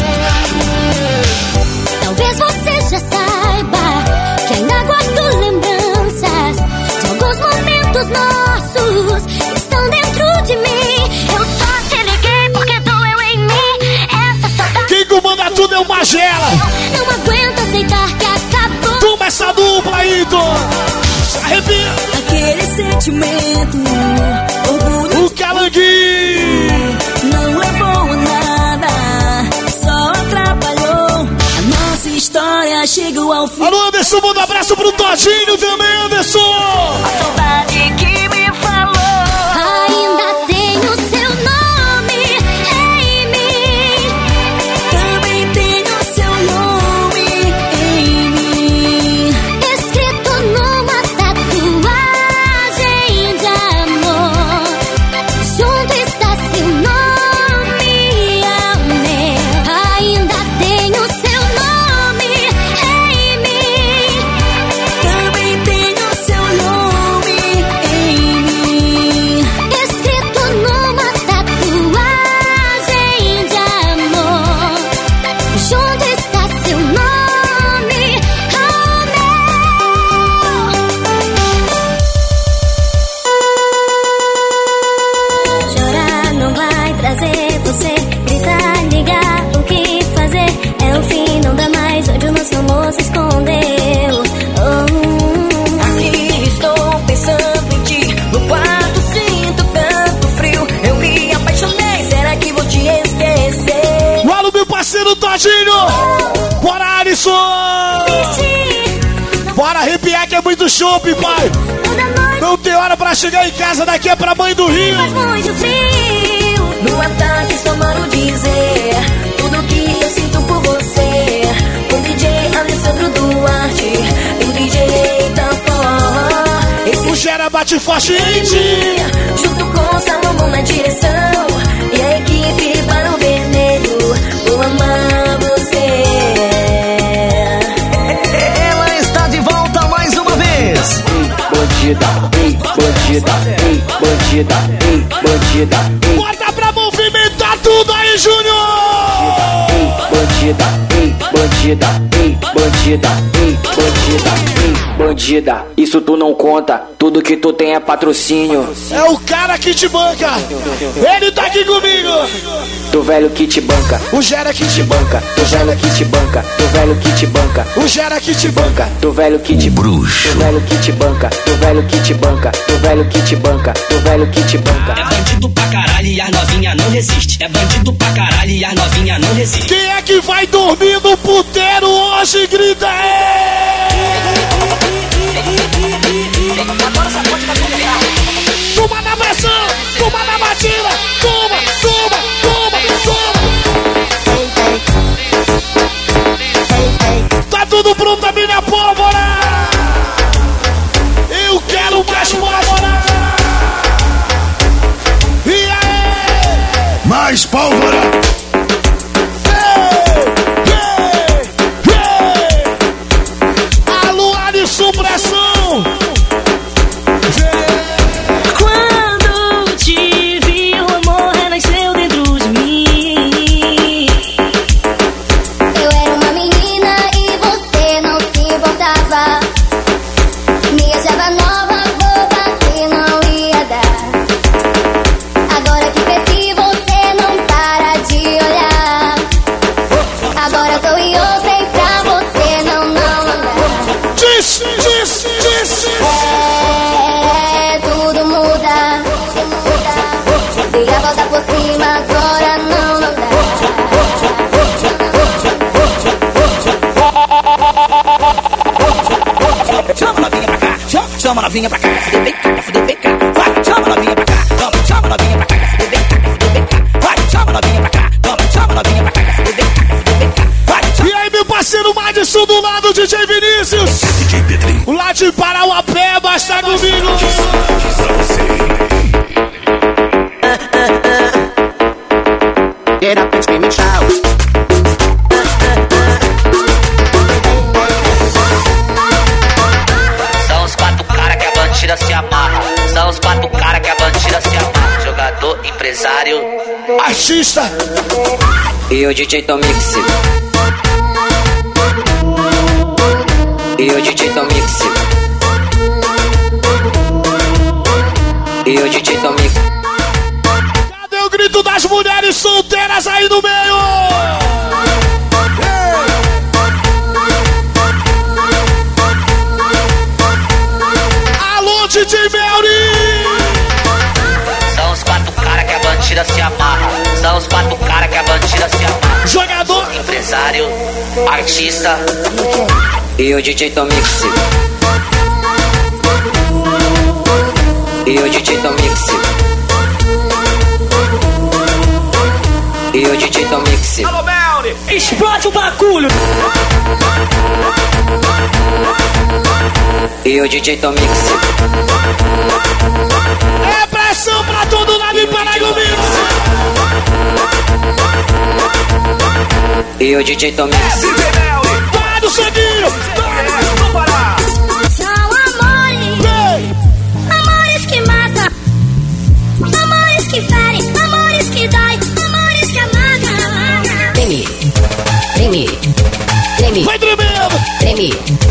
Talvez você já saiba que ainda guardo lembranças de alguns momentos nossos que estão dentro de mim. Eu só te liguei porque doeu em mim. Essa saudade Quem comanda tudo é o Magela. não aguento aceitar que acabou. Toma essa dupla aí, Dom. Se arrepia. Aquele sentimento, Anderson, manda um abraço pro Todinho também, casa, daqui é pra mãe do Rio. muito frio. No ataque só mando dizer tudo que eu sinto por você. Com DJ Alessandro Duarte e o DJ. Esse O Gera bate forte em ti. junto com o Salomão na direção. Bandida, ei, bandida, ei. Bota pra movimentar tudo aí, Júnior! Bandida, ei, bandida, ei, bandida, ei, bandida, ei, bandida. Isso tu não conta, tudo que tu tem é patrocínio. É o cara que te banca! Ele tá aqui comigo! Do velho que te banca, O Gera que te banca, do velho que te banca, do velho que te banca, O Gera que te banca! do velho que te Bruxo. do velho que te banca, do velho que te banca, do velho que te banca, do velho que te banca. É bandido pra caralho e as novinha não resiste. É bandido pra caralho e as novinha não resiste. Quem é que vai dormir no puteiro Mais pólvora! Get up and scream and shout. São os quatro cara que a bandida se amarra. São os quatro cara que a bandida se amarra. Jogador, empresário. Artista. E o DJ Tomix. E o DJ Tomix. E o DJ Tomix. Das mulheres solteiras aí no meio? Alô, DJ Melry! São os quatro cara que a bandida se amarra. São os quatro cara que a bandida se amarra. Jogador, Empresário, artista. E o DJ Tomix. E o DJ Tomix. E o DJ Tomix. Alô, Melri, explode o bagulho. E o DJ Tomix. é pressão pra todo lado e para comigo. E o DJ Tomix. Vai do sanguinho! Yeah.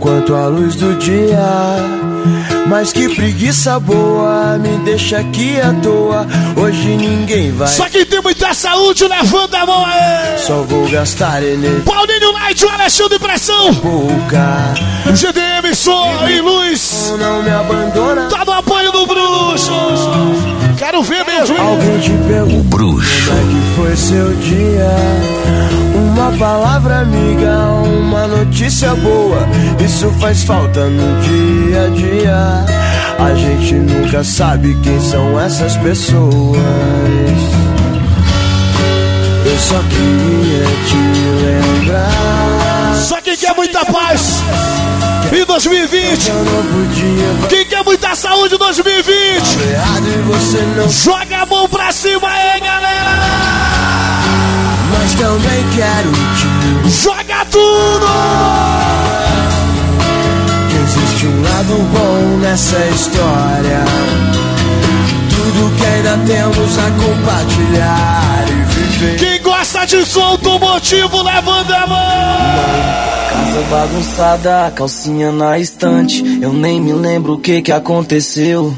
Quanto a luz do dia. Mas que preguiça boa, me deixa aqui à toa. Hoje ninguém vai. Só quem tem muita saúde, levanta a mão aí. Só vou gastar energia. Paulinho Light, o Alexandre Pressão. Pouca. GDM, som e luz. Não me abandona. Tá no apoio do Bruxo. Quero ver mesmo, hein? Alguém te perguntou Bruxo. como é que foi seu dia. Uma palavra amiga, uma notícia boa. Isso faz falta no dia a dia. A gente nunca sabe quem são essas pessoas. Eu só queria te lembrar. Só quem quer muita paz em 2020. Quem quer muita saúde em 2020. Joga a mão pra cima aí, galera. Também quero te Joga tudo. que existe um lado bom nessa história. Tudo que ainda temos a compartilhar e viver. Quem gosta de som automotivo, levanta a mão. Casa bagunçada, calcinha na estante. Eu nem me lembro o que que aconteceu.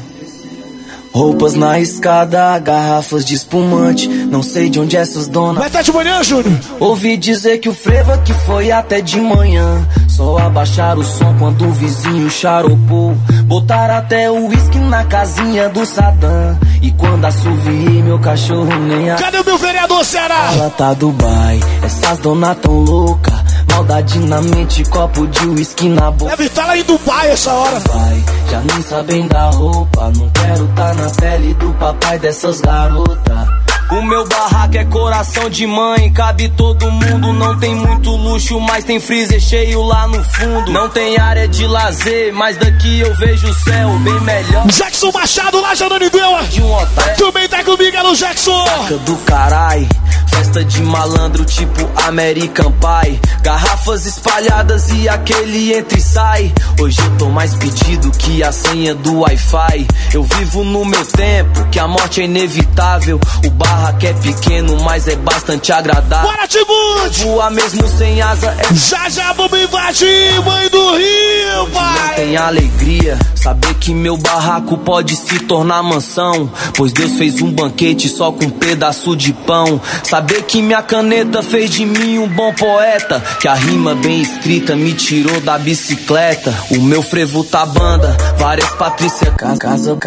Roupas na escada, garrafas de espumante. Não sei de onde essas donas. Vai estar de manhã, Júnior? Ouvi dizer que o frevo que foi até de manhã. Só abaixar o som quando o vizinho charopou. Botar até o uísque na casinha do Sadam. E quando assoviei, meu cachorro nem a. Cadê o meu vereador Ceará? Ela tá Dubai, essas donas tão louca. Maldade na mente, copo de uísque na boca. Deve estar lá em Dubai essa hora. Pai, já nem sabem da roupa. Não quero tá na pele do papai dessas garotas. O meu barraco é coração de mãe, cabe todo mundo. Não tem muito luxo, mas tem freezer cheio lá no fundo. Não tem área de lazer, mas daqui eu vejo o céu bem melhor. Jackson Machado lá, Janone Beua. De um hotel. Também tá comigo, é no Jackson. Saca do carai, festa de malandro tipo American Pie. Garrafas espalhadas e aquele entra e sai. Hoje eu tô mais pedido que a senha do Wi-Fi. Eu vivo no meu tempo, que a morte é inevitável. O barraco é pequeno, mas é bastante agradável. Bora, Timute! Voar mesmo sem asa é Já já vamos invadir, mãe do Rio, não pai. tem alegria saber que meu barraco pode se tornar mansão. Pois Deus fez um banquete só com um pedaço de pão. Saber que minha caneta fez de mim um bom poeta. Que a rima bem escrita me tirou da bicicleta. O meu frevo tá banda, várias Patrícia casa casa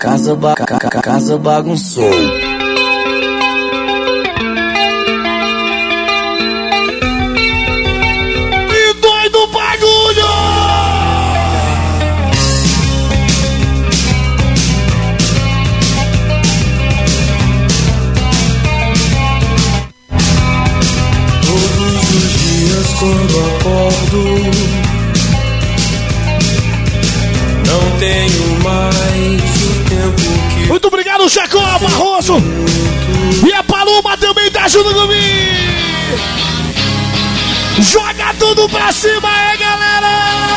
casa ba- casa bagunçou. Muito obrigado, Jacó Barroso. E a Paloma também tá junto comigo. Joga tudo pra cima aí, galera!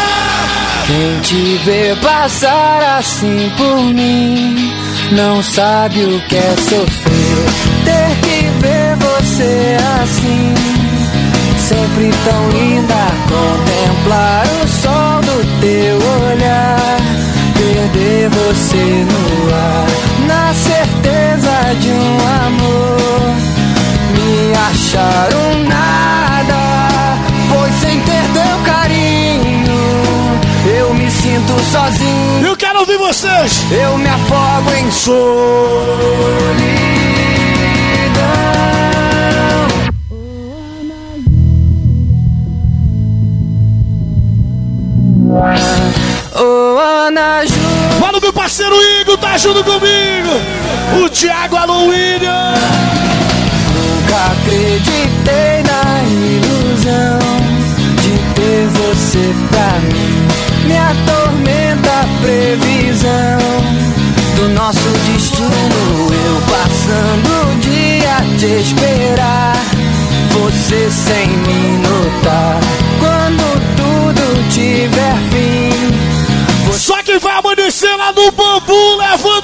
Quem te vê passar assim por mim Não sabe o que é sofrer Ter que ver você assim Sempre tão linda Contemplar o sol do teu olhar Perder você no ar Na certeza de um amor. Me achar um nada Pois sem ter teu carinho Eu me sinto sozinho. Eu quero ouvir vocês! Eu me afogo em solidão. Ô Ana parceiro Igor, tá junto comigo! O Thiago Aluínia! Nunca acreditei na ilusão de ter você pra mim. Me atormenta a previsão do nosso destino. Eu passando o dia a te esperar, você sem me notar. Quando tudo tiver fim, Só quem vai amanhecer no bambu, levanta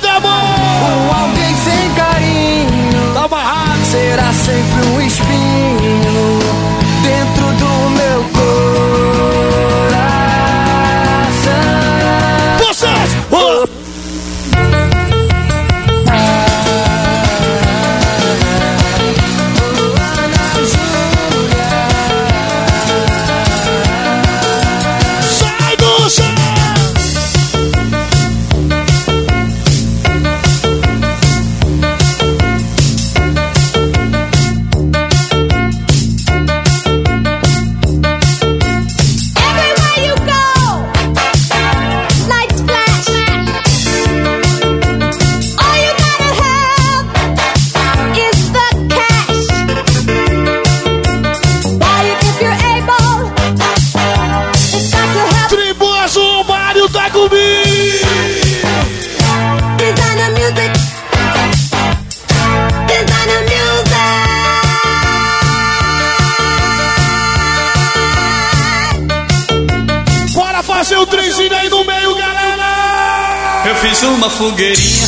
Fiz uma fogueirinha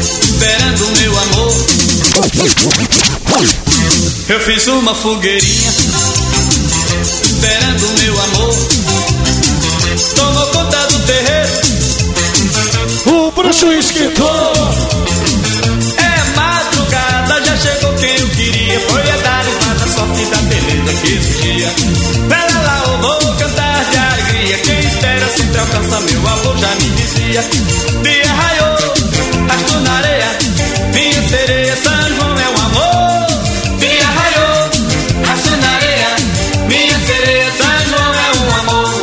esperando meu amor. Eu fiz uma fogueirinha esperando meu amor. Alcança, meu avô já me dizia. Dia raiou, astro na areia. Minha sereia, São João é um amor. Dia raiou, astro na areia. Minha sereia, São João é um amor.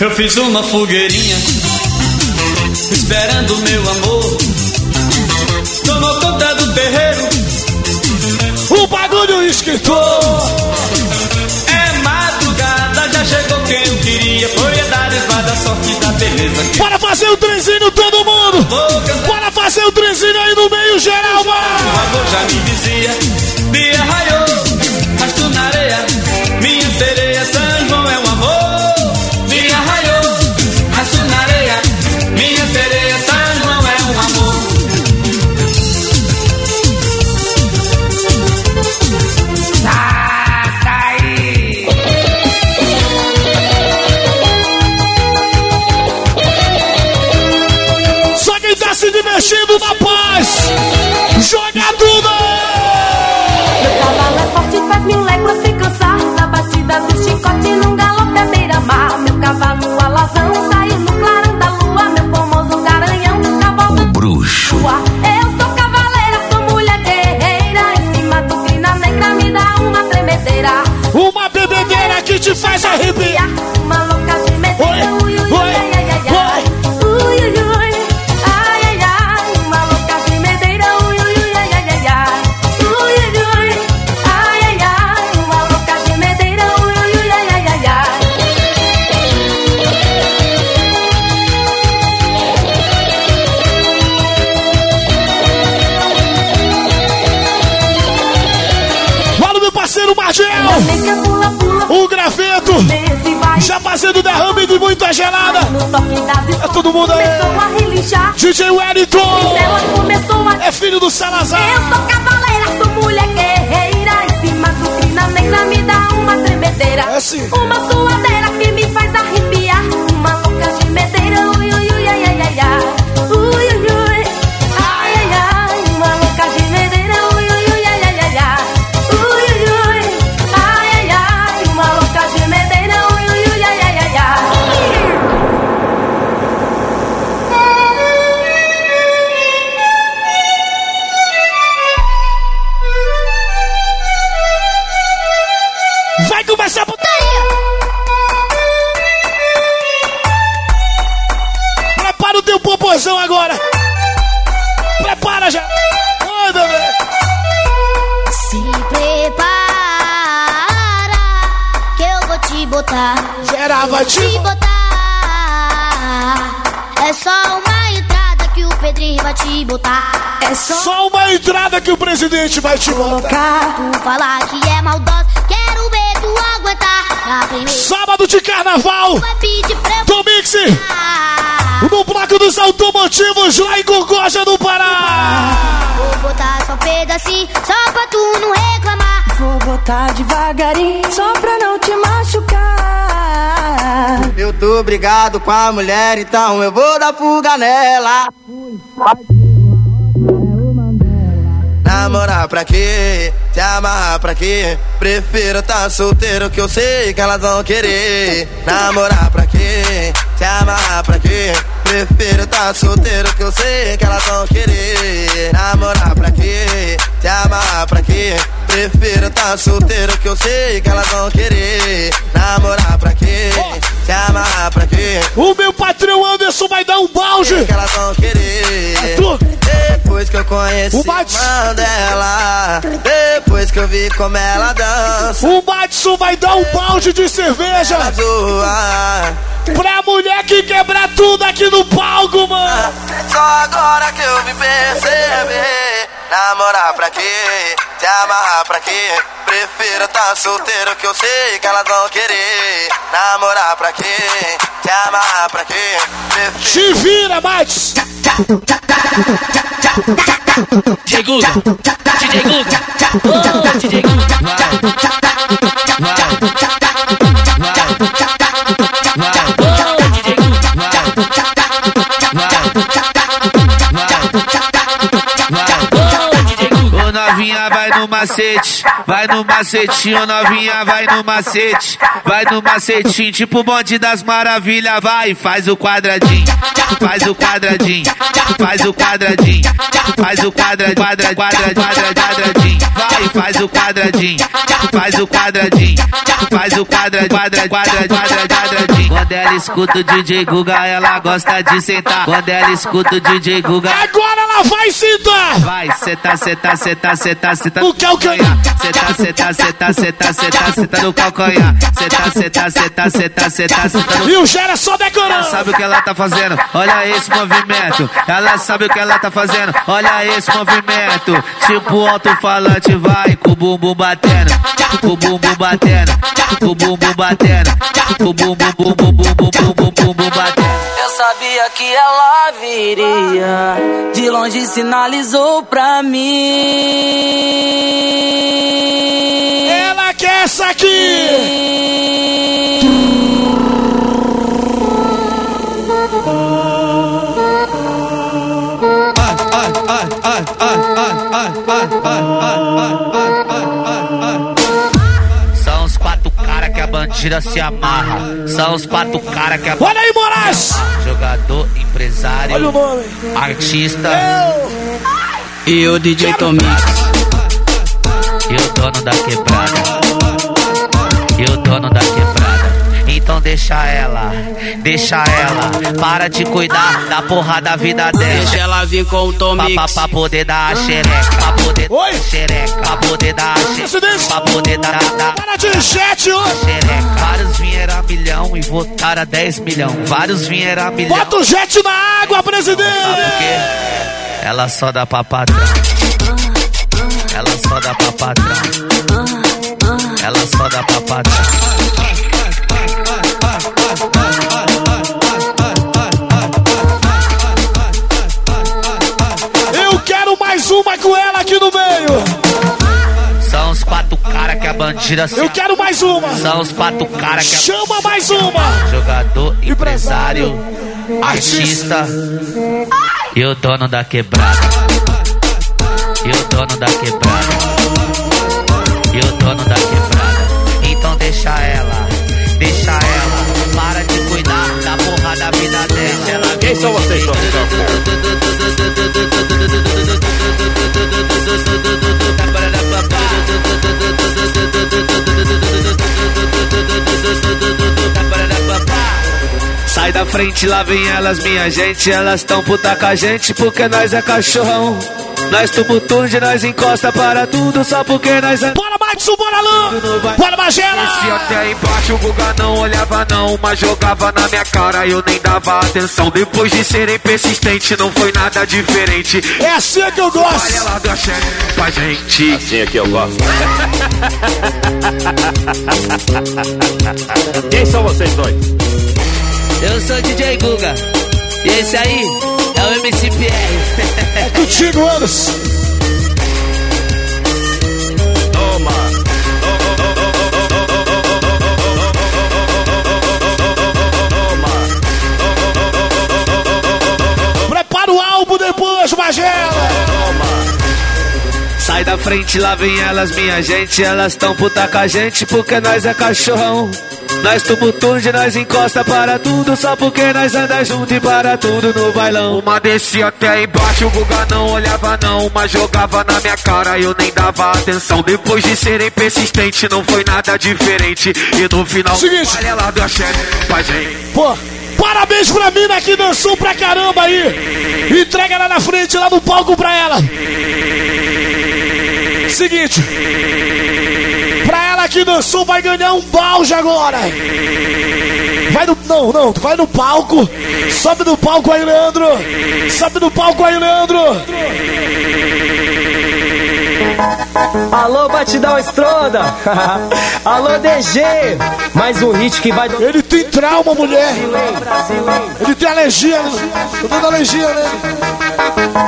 Eu fiz uma fogueirinha Esperando meu amor. Tomou conta do terreiro. O bagulho escritor É madrugada, já chegou quem eu queria. Foi dar esvada, sorte da beleza que Bora fazer o trenzinho todo mundo. Bora fazer o trenzinho aí no meio geral, O mano. avô já me dizia Dia raiou, mundo aí. Começou a relinchar. DJ Wellington. É filho do Salazar. Eu sou vai te botar. tu falar que é maldosa. Quero ver tu aguentar. Sábado de carnaval. Do Mix. No bloco dos automotivos lá em Gorgoja do Pará. Vou botar só um pedacinho, só pra tu não reclamar. Vou botar devagarinho, só pra não te machucar. Eu tô brigado com a mulher, então eu vou dar fuga nela. Namorar pra quê? Se amarrar pra quê? Prefiro tá solteiro que eu sei que elas vão querer. Namorar pra quê? Se amarrar pra quê? Prefiro tá solteiro que eu sei que elas vão querer. Namorar pra quê? Se amarrar pra quê? Prefiro tá solteiro que eu sei que elas vão querer. Namorar pra quê? Se amarrar pra quê? O meu patrão Anderson vai dar um balde. Que elas vão querer. Depois que eu conheci O Matos. a irmã dela. Depois que eu vi como ela dança. O Matson vai dar um balde de cerveja. Pra mulher que quebra tudo aqui no palco, mano. Só agora que eu me perceber. Namorar pra quê? Te amarrar pra quê? Prefiro tá solteiro que eu sei que elas vão querer. Namorar pra quê? Te amarrar pra quê? Te vira, Max. DJ Guga, DJ Guga, oh, DJ Guga. Ô novinha vai no macete, vai no macetinho, novinha vai no macete, vai no macetinho, tipo bonde das maravilhas, vai, faz o quadradinho, faz o quadradinho, faz o quadradinho, faz o quadra, quadra, quadra, quadra, quadradinho, vai, faz o quadradinho, faz o quadradinho, faz o quadra, quadra, quadra, quadra, quadradinho. Quando ela escuta o DJ Guga, ela gosta de sentar. Quando ela escuta o DJ Guga, Agora ela vai sentar. Vai, seta, seta, seta, seta, seta. O que é o que? Seta, seta, seta, seta, seta, seta no calcanhar. Seta, seta, seta, seta, seta, seta no E o Gera só ela decorando. sabe o que ela tá fazendo, olha esse movimento. Ela sabe o que ela tá fazendo, olha esse movimento. Tipo alto-falante, vai com o bumbum batendo, com o bumbum batendo, com o bumbum batendo, com o bumbum, Eu sabia que ela viria, de longe sinalizou pra mim. Ela quer essa aqui. São cara que a bandida se amarra. São os quatro cara que a Olha aí, Moraes. Jogador, empresário, Olha o nome. artista E o DJ Tomix. e o dono da quebrada. E o dono da quebrada. Deixa ela, deixa ela. Para de cuidar da porra da vida dela. Deixa ela vir com o Tomix. pra, pra poder dar a xereca, pra poder dar a xereca, pra poder dar a xereca, pra poder dar, dar Para de jet hoje. xereca. Vários vieram a milhão e votaram a 10 milhão. Vários vieram a milhão. Bota o jet na água, Sabe presidente. por quê? Ela só dá pra patrão. Ela só dá pra patrão. Ela só dá pra patrão. Uma com ela aqui no meio. São os quatro cara que a bandida se Eu quero mais uma. São os quatro cara que a Chama mais uma. Jogador, empresário, artista e o dono da quebrada. E o dono da quebrada. E o dono da quebrada. Então deixa ela, deixa ela. Para de cuidar da porra da vida dela. Ela Quem são vocês, Sai da frente, lá vem elas, minha gente. Elas tão puta com a gente porque nós é cachorrão. Nós tumultude, nós encosta para tudo só porque nós é. Bora, Matson, bora, Lã. Bora, Magela. Desci até embaixo, o Guga não olhava não, mas jogava na minha cara, eu nem dava atenção. Depois de serem persistente, não foi nada diferente. É assim que eu gosto. Olha lá da chefe pra gente. Assim é que eu gosto. [laughs] Quem são vocês dois? Eu sou DJ Guga. E esse aí é o MCPR. É contigo, Anderson. Toma. Prepara o álbum depois, Magela. Sai da frente, lá vem elas, minha gente. Elas tão puta com a gente porque nós é cachorrão. Nós tumultude, nós encosta para tudo Só porque nós anda junto e para tudo no bailão Uma descia até embaixo, o Guga não olhava não Mas jogava na minha cara, eu nem dava atenção Depois de serem persistentes, não foi nada diferente E no final, Seguinte. olha lá da chefe pra gente Pô, parabéns pra mina que dançou pra caramba aí. Entrega lá na frente, lá no palco pra ela. Seguinte. Que dançou vai ganhar um balde agora. Vai no. Não, não, vai no palco. Sobe no palco aí, Leandro. Sobe no palco aí, Leandro. Alô, Batidão Estronda! [laughs] Alô, DG! Mais um hit que vai... Ele tem trauma, mulher! Ele tem alergia, tô dando alergia nele.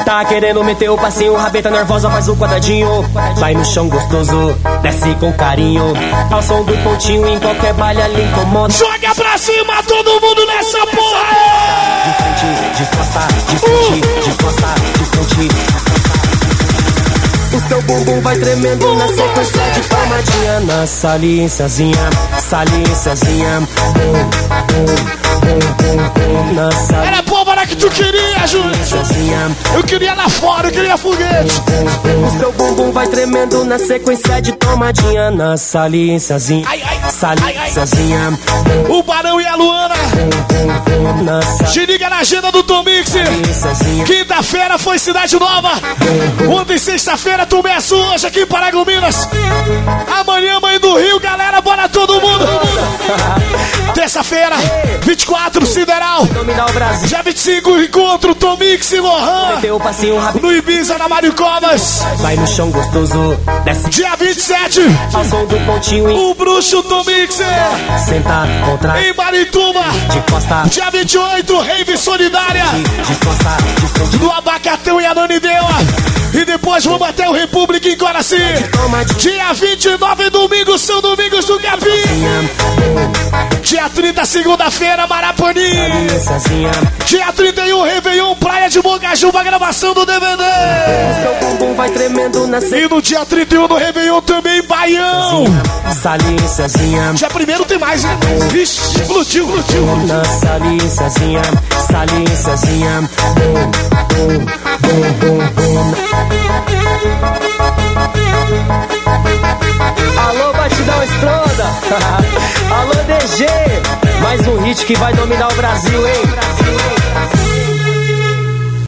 Tá querendo meter o passinho, rabeta nervosa, faz o quadradinho. Vai no chão gostoso, desce com carinho. Ao som do pontinho, em qualquer baile ali incomoda. Joga pra cima todo mundo nessa porra! De frente, de costa, de frente, de costa, de frente. O seu bumbum vai tremendo na sequência de palmadinha. Na saliênciazinha, saliênciazinha. Bum, Era pólvora que tu queria, Júlio! Eu queria lá fora, eu queria foguete! O seu bumbum vai tremendo na sequência de tomadinha Na saliênciazinha, saliênciazinha O Barão e a Luana! Se liga na agenda do Tom Mix! Quinta-feira foi Cidade Nova! Ontem, sexta-feira, Tumeço, hoje aqui em Paragominas! Amanhã, Mãe do Rio, galera, bora todo mundo! [laughs] Terça-feira, 24, Sideral! Dia 25, encontro Tom Mix e Lohan! No Ibiza, na Mário Covas! Vai no chão gostoso, desce Dia 27, ao som do pontinho o Bruxo Tom Mixer! Senta, contra, Em Marituba! de costa, Dia 28, Rave Solidária! de costa, de No Abacatão e Ananindeua! E depois vamos até o República em Coraci! Dia 29, domingo, São Domingos do Capim! Dia 30, segunda-feira, Marapani! Dia 31, Réveillon, Praia de Bogajuba, gravação do DVD! E no dia 31 do Réveillon também, Baião! Dia 1 tem mais, hein? Vixe, explodiu, explodiu! Na saliênciazinha, saliênciazinha Bum, Alô, Batidão Estronda [laughs] Alô, DG Mais um hit que vai dominar o Brasil, hein?